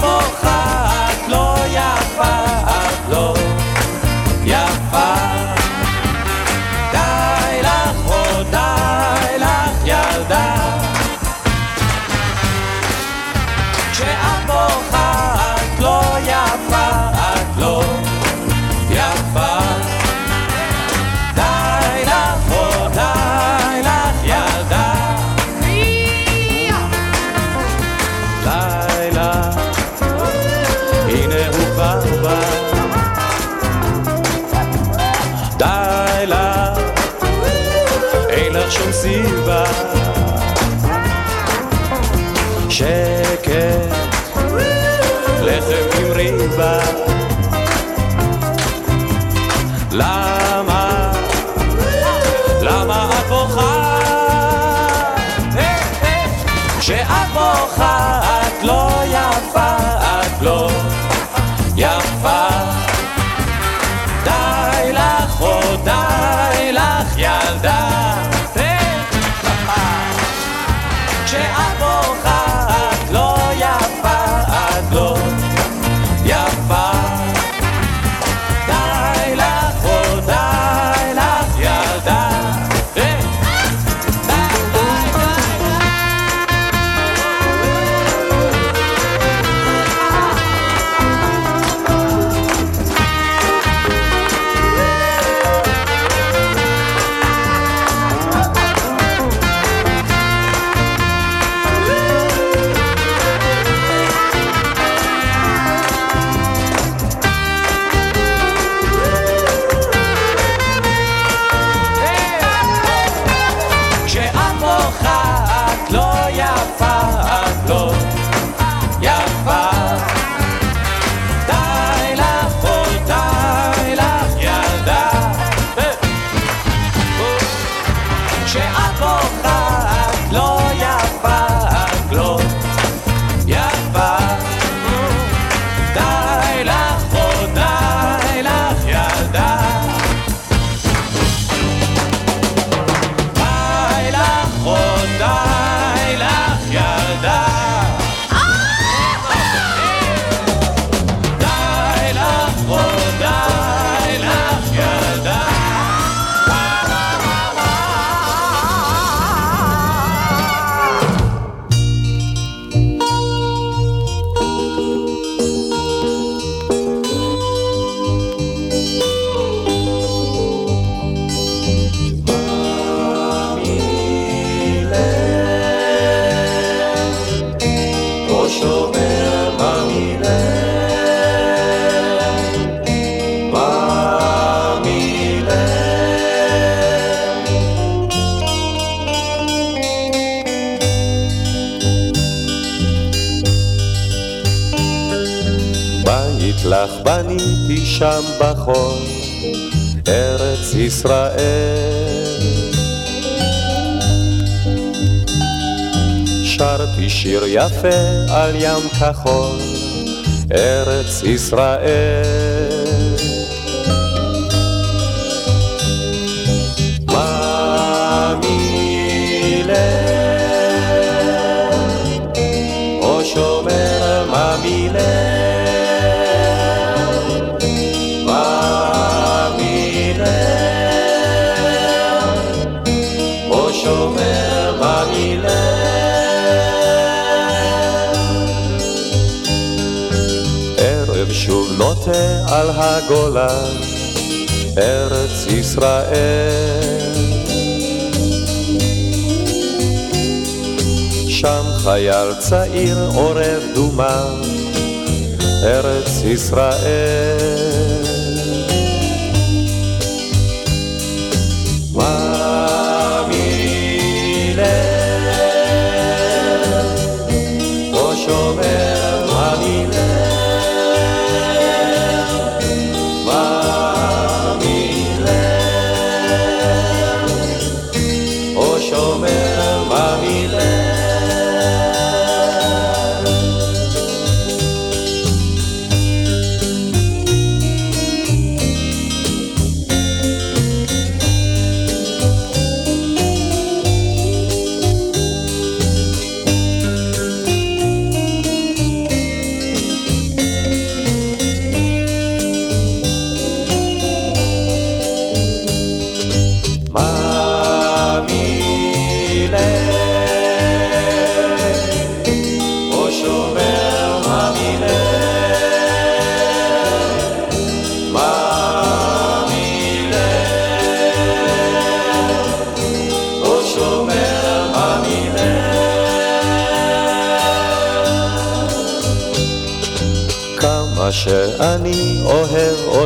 Speaker 14: שם בחור, ארץ ישראל. שרתי שיר יפה על ים כחול, ארץ ישראל. הלב שוב נוטה על הגולה, ארץ ישראל. שם חייל צעיר עורב דומה, ארץ ישראל.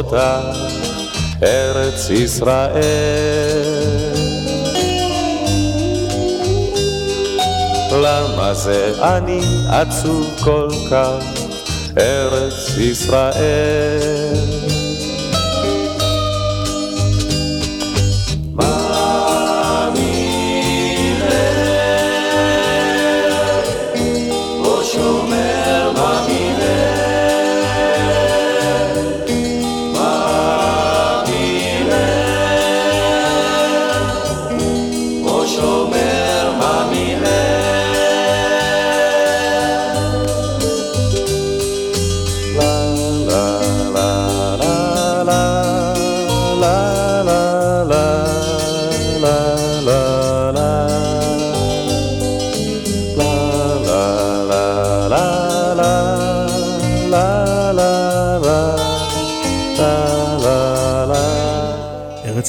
Speaker 14: אותה ארץ ישראל. למה זה אני עצוב כל כך, ארץ ישראל?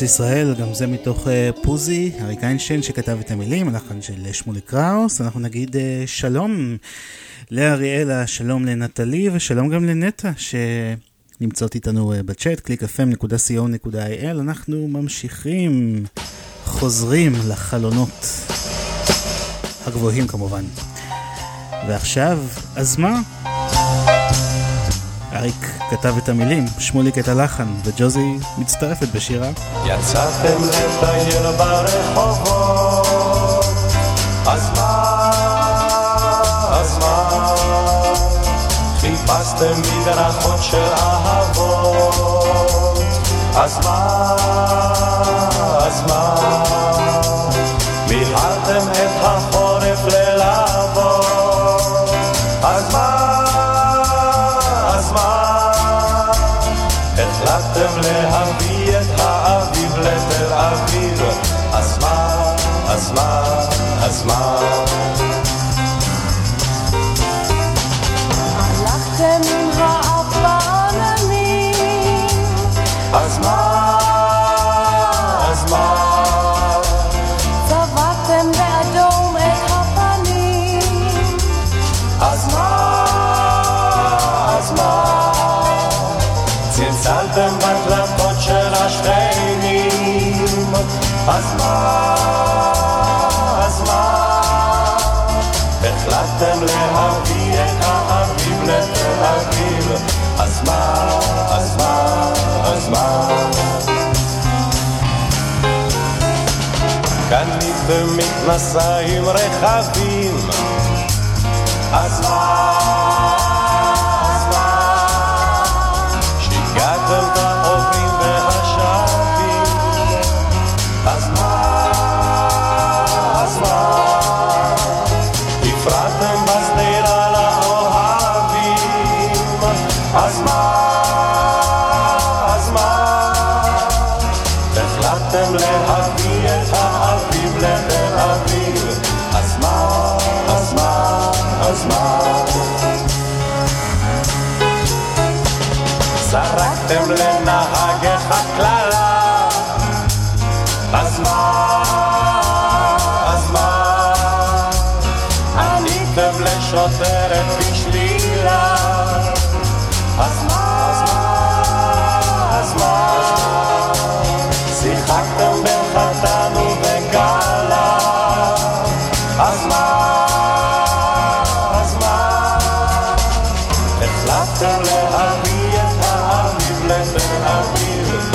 Speaker 3: ישראל, גם זה מתוך uh, פוזי, אריק איינשטיין שכתב את המילים, הלחן של uh, שמולי קראוס. אנחנו נגיד uh, שלום לאריאלה, שלום לנטלי ושלום גם לנטע שנמצאות איתנו בצ'אט, www.clickfm.co.il. אנחנו ממשיכים, חוזרים לחלונות הגבוהים כמובן. ועכשיו, אז מה? אריק כתב את המילים, שמוליק את הלחן, וג'וזי מצטרפת בשירה.
Speaker 14: יצאתם לטייל ברחובות, אז מה, אז מה? חיפשתם מדרכות של אהבות, אז מה, אז מה? מילאתם החלטתם להביא את האביב לתל אביב, אז מה? אז מה? אז מה? אז מה? אז מה? החלטתם להביא את האביב לתל אביב, אז מה? אז מה? אז מה? קניתם מכנסיים רחבים, Master,
Speaker 3: as Jesus.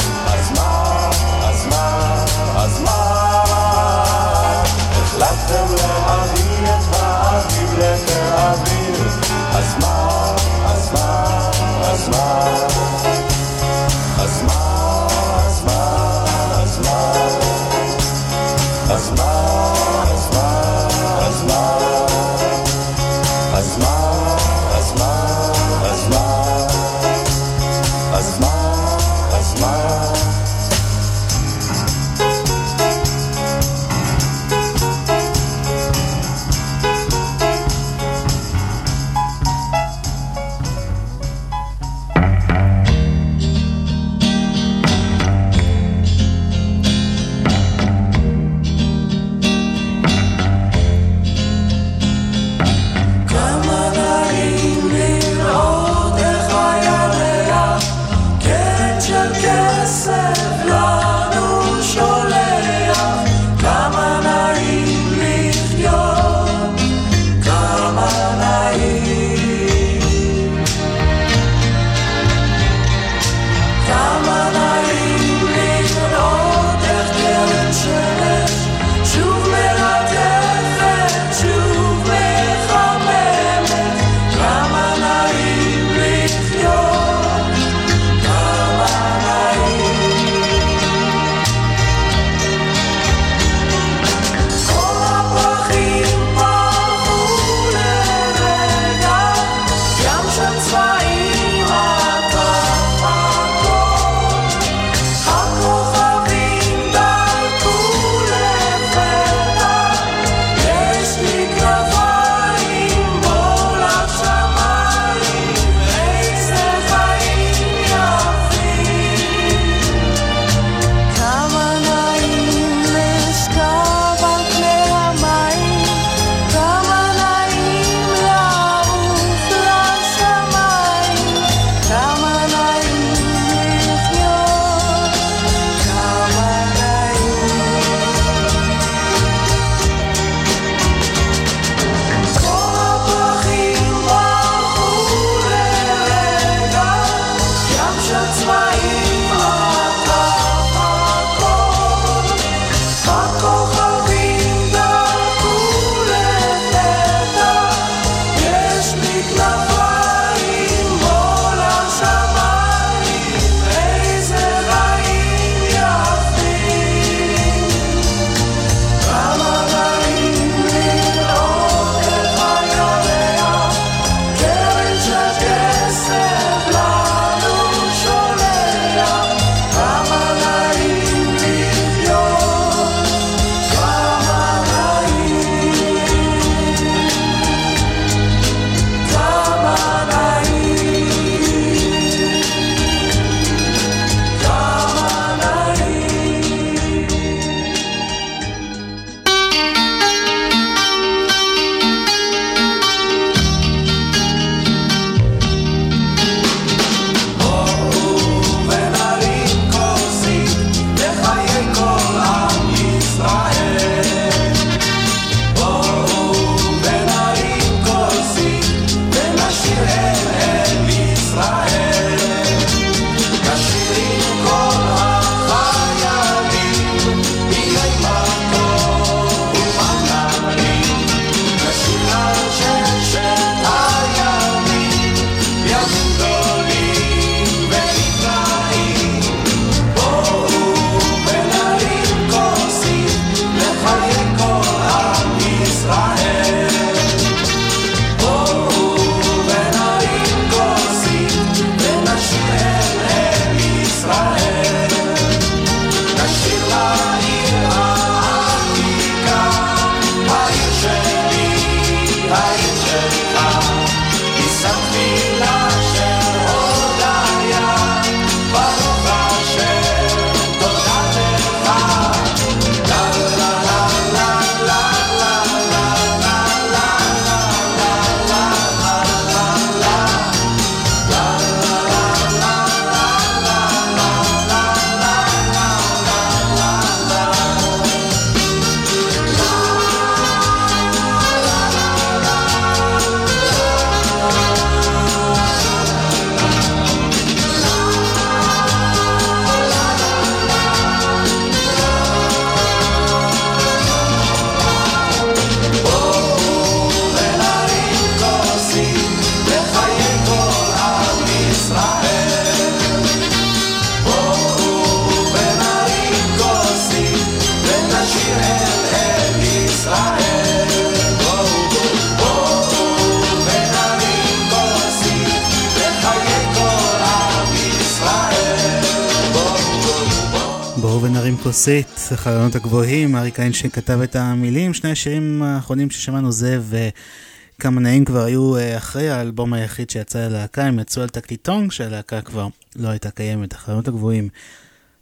Speaker 3: הגבוהים, אריק איינשטיין כתב את המילים, שני השירים האחרונים ששמענו זה וכמה נעים כבר היו אה, אחרי האלבום היחיד שיצא ללהקה, הם יצאו על תקליטון כשהלהקה כבר לא הייתה קיימת, החלונות הגבוהים.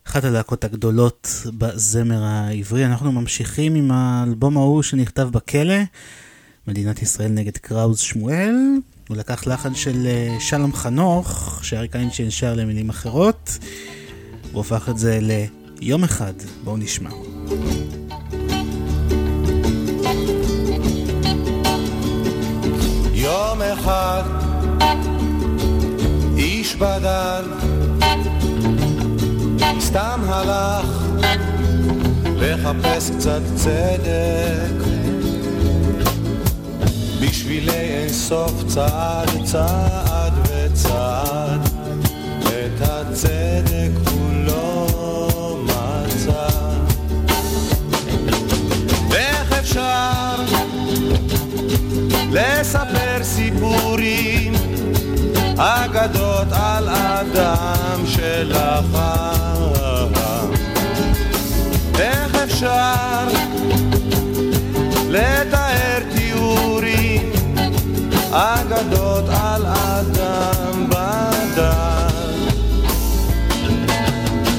Speaker 3: אחת הלהקות הגדולות בזמר העברי. אנחנו ממשיכים עם האלבום ההוא שנכתב בכלא, מדינת ישראל נגד קראוז שמואל. הוא לקח לחן של אה, שלום חנוך, שאריק איינשטיין שר למילים אחרות. הוא הפך את זה ליום אחד. בואו נשמע.
Speaker 7: יום אחד איש בדל סתם הלך לחפש קצת צדק בשבילי אינסוף צעד צעד וצעד את הצדק אפשר לספר סיפורים אגדות על אדם שלחם איך אפשר לתאר תיאורים אגדות על אדם בדם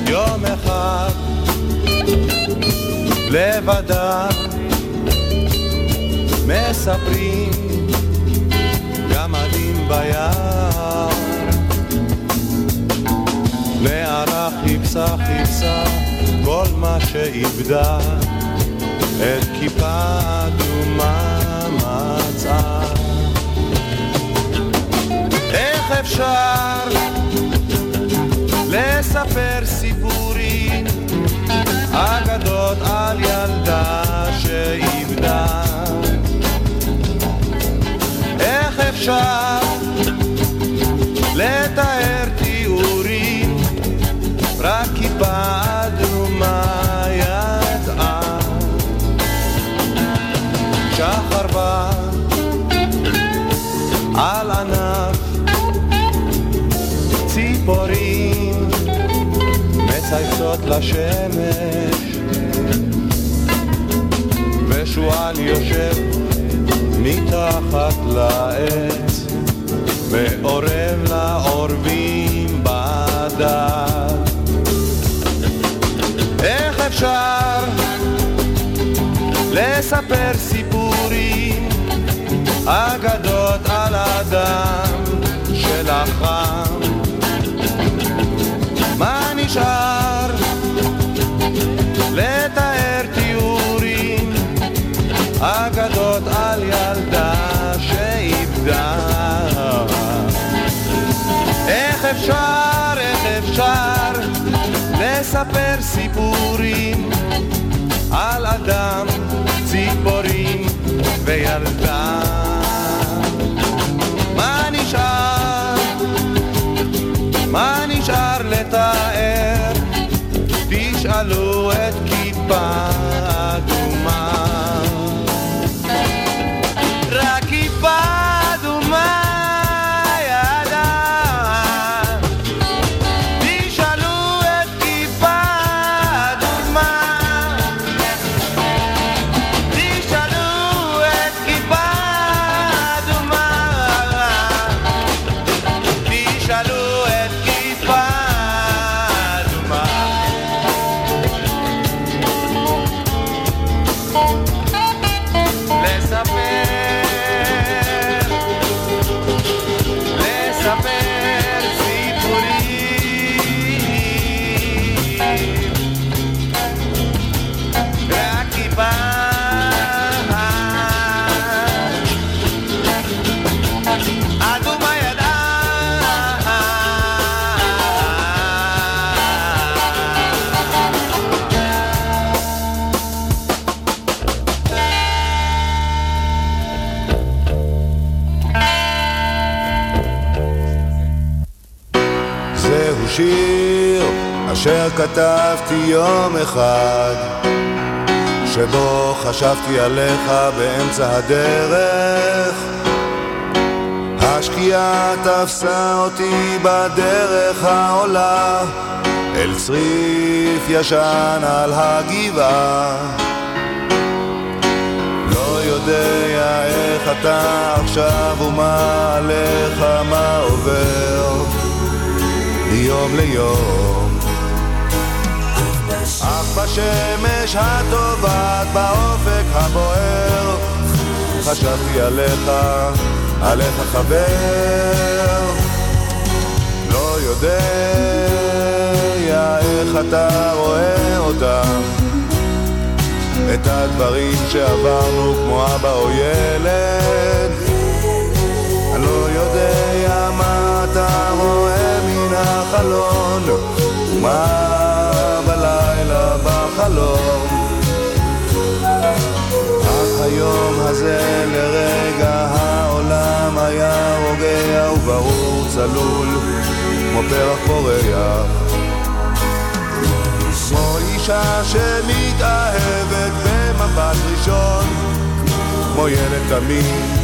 Speaker 7: יום אחד לבדם מספרים גמדים ביער. נערה חיפשה חיפשה כל מה שאיבדה. את כיפה אדומה מצאה. איך אפשר לספר סיפורים אגדות על ילדה שאיבדה אפשר לתאר תיאורים רק כיפה אדומה ידעה שחר בא על ענף ציפורים מצייצות לשמש. ושועל יושב מתחת לעץ ואורב לעורבים בדד איך אפשר לספר סיפורים אגדות על אדם שלחם? מה נשאר תיאורים אגדות על ילדה שאיבדה. איך אפשר, איך אפשר לספר סיפורים על אדם, ציפורים וילדה? מה נשאר, מה נשאר לתאר? תשאלו את כיפה אדומה
Speaker 2: אשר כתבתי יום אחד שבו חשבתי עליך באמצע הדרך. השקיעה תפסה אותי בדרך העולה אל צריף ישן על הגבעה. לא יודע איך אתה עכשיו ומה עליך מה עובר מיום ליום אך בשמש הטובעת באופק הבוער. חשבתי עליך, עליך חבר. לא יודע איך אתה רואה אותם את הדברים שעברנו כמו אבא או ילד. אני לא יודע מה אתה רואה מן החלון כמו פרח פורח כמו אישה שמתאהבת במבט ראשון כמו ילד תמים,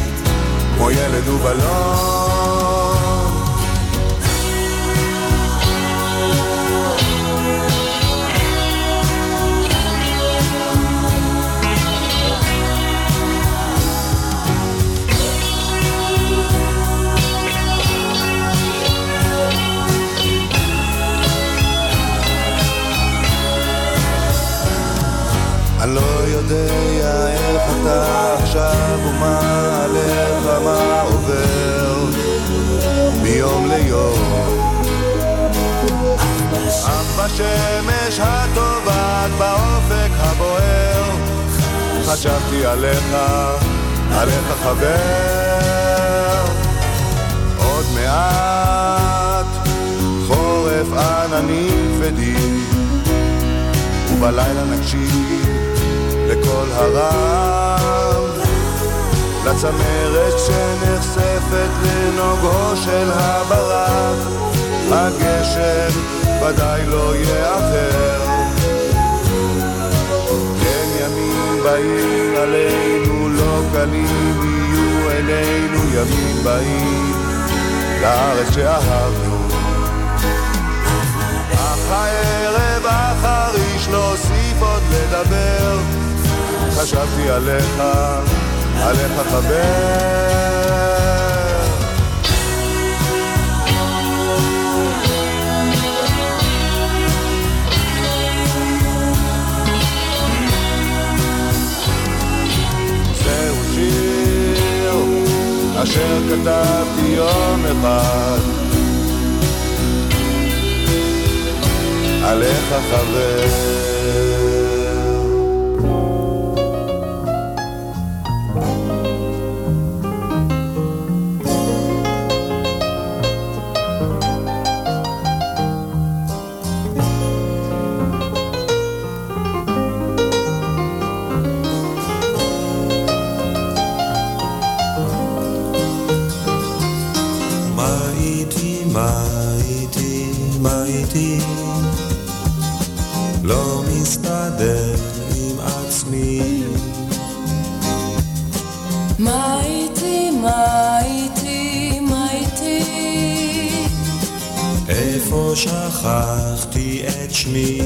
Speaker 2: כמו ילד ובלון מיום ליום אך בשמש הטובעת באופק הבוער חשבתי עליך, עליך חבר. עוד מעט חורף עננים כבדים ובלילה נקשיב לקול הרם לצמרת שנחשפת לנוגו של הברק. הגשם ודאי לא יאחר. כן ימים באים עלינו לא קלים יהיו אלינו ימים באים לארץ שאהבנו. אך הערב החריש להוסיף עוד לדבר. חשבתי עליך, עליך חבר זהו שיר אשר כתבתי יום אחד. עליך חבר
Speaker 3: me.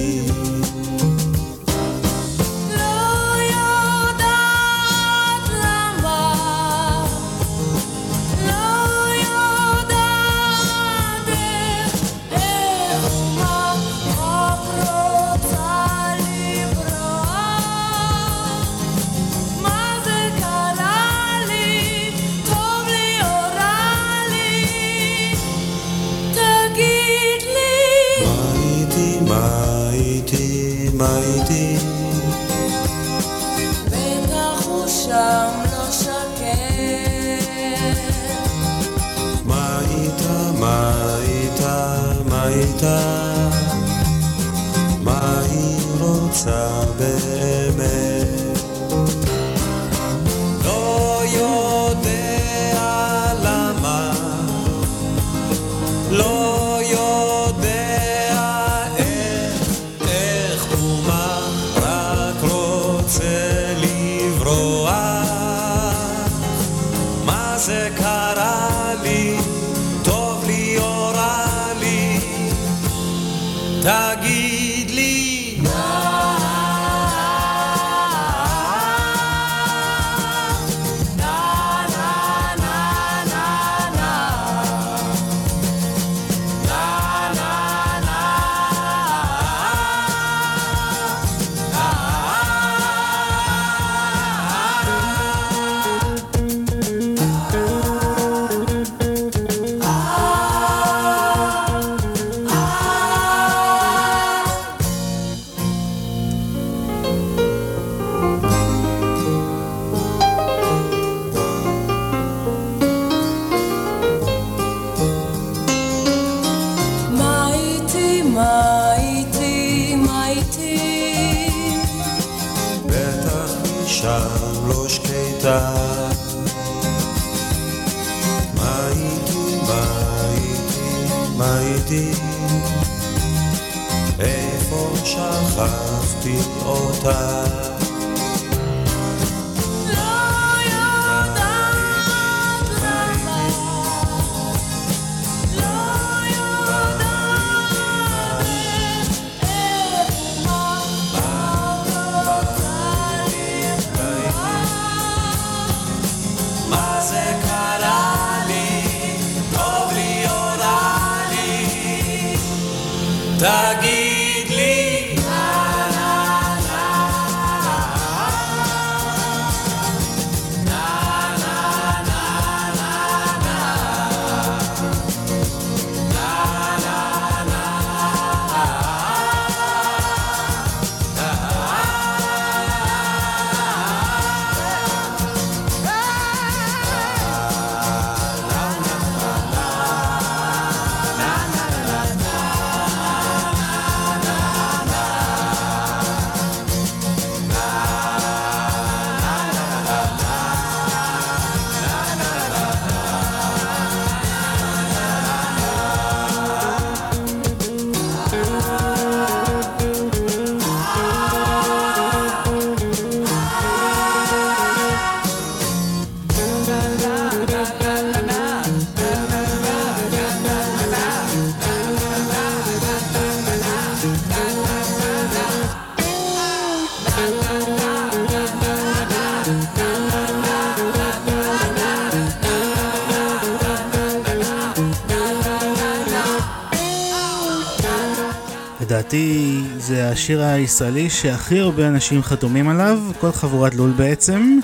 Speaker 3: השיר הישראלי שהכי הרבה אנשים חתומים עליו, כל חבורת לול בעצם.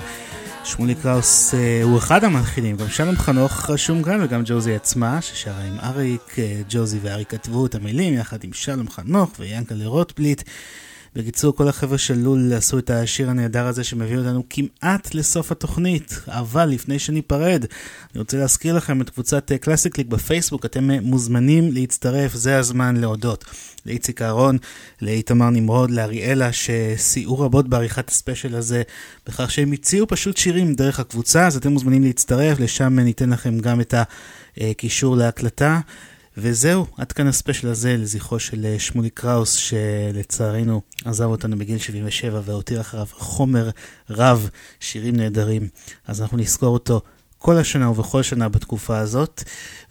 Speaker 3: שמולי קראוס אה, הוא אחד המלחינים, גם שלום חנוך רשום כאן וגם ג'וזי עצמה ששרה עם אריק, אה, ג'וזי ואריק כתבו את המילים יחד עם שלום חנוך ויאנקלה רוטבליט. בקיצור, כל החבר'ה של לול עשו את השיר הנהדר הזה שמביא אותנו כמעט לסוף התוכנית. אבל לפני שניפרד, אני רוצה להזכיר לכם את קבוצת אה, קלאסי קליק בפייסבוק, אתם אה, מוזמנים להצטרף, זה הזמן להודות. לאיציק אהרון, לאיתמר נמרוד, לאריאלה, שסייעו רבות בעריכת הספיישל הזה, בכך שהם הציעו פשוט שירים דרך הקבוצה, אז אתם מוזמנים להצטרף, לשם ניתן לכם גם את הקישור להקלטה. וזהו, עד כאן הספיישל הזה לזכרו של אה, שמולי קראוס, שלצערנו עזב אותנו בגיל 77 והותיר אחריו חומר רב, שירים נהדרים. אז אנחנו נזכור אותו כל השנה ובכל שנה בתקופה הזאת.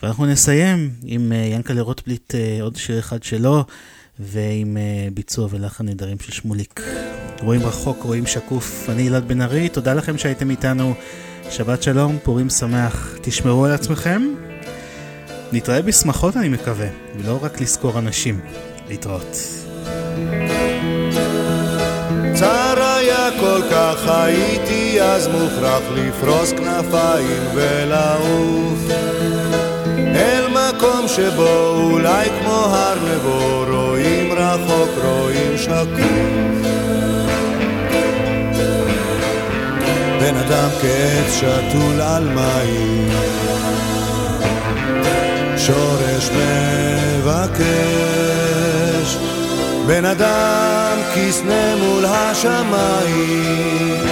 Speaker 3: ואנחנו נסיים עם אה, ינקלה רוטבליט, אה, עוד שיר אחד שלו, ועם ביצוע ולחן נהדרים של שמוליק. רואים רחוק, רואים שקוף. אני אלעד בן ארי, תודה לכם שהייתם איתנו. שבת שלום, פורים שמח. תשמרו על עצמכם. נתראה בשמחות אני מקווה, ולא רק לזכור אנשים. להתראות.
Speaker 2: צר היה כל כך הייתי אז מוכרח לפרוס כנפיים ולעוף אל מקום שבו אולי כמו הר נבו רואים רחוק רואים שקוף בן אדם כעץ שתול על מים שורש מבקש. בן אדם כסנה מול השמיים.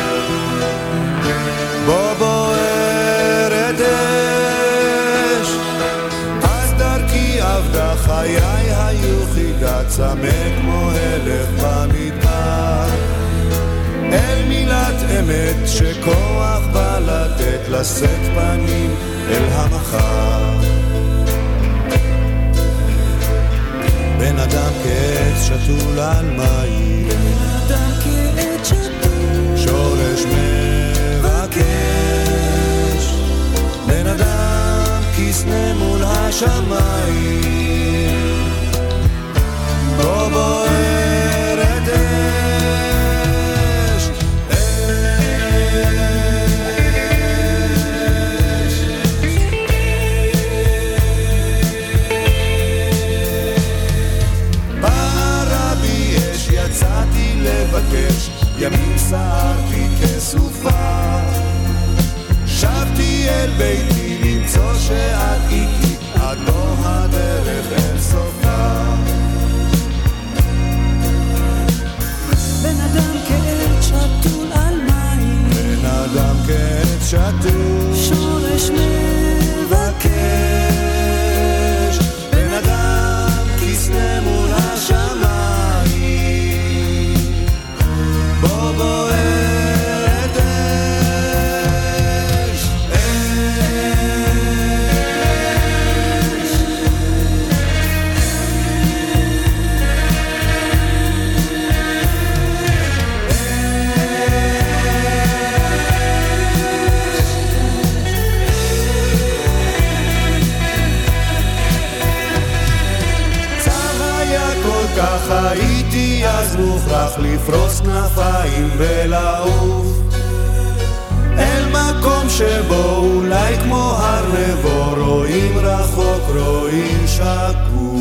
Speaker 2: בו בוערת אש. אז דרכי עבדה חיי היו חידה צמא כמו הלך במדבר. אל מילת אמת שכוח בא לתת לשאת פנים אל המחר בן אדם כן שתול על מים.
Speaker 14: בן אדם כעץ שתול.
Speaker 2: שורש מבקש. בן אדם כסנה מול השמיים. בוא בוערת סערתי כסופה. שבתי אל ביתי למצוא שאת איתי, עד לא הדרך אל סופה.
Speaker 14: בן אדם כעץ שתול על מים.
Speaker 2: בן אדם כעץ שתול.
Speaker 14: שורש מבקש.
Speaker 2: מוכרח לפרוס כנפיים ולעוף. אל מקום שבו אולי כמו הר נבו רואים רחוק רואים שקוף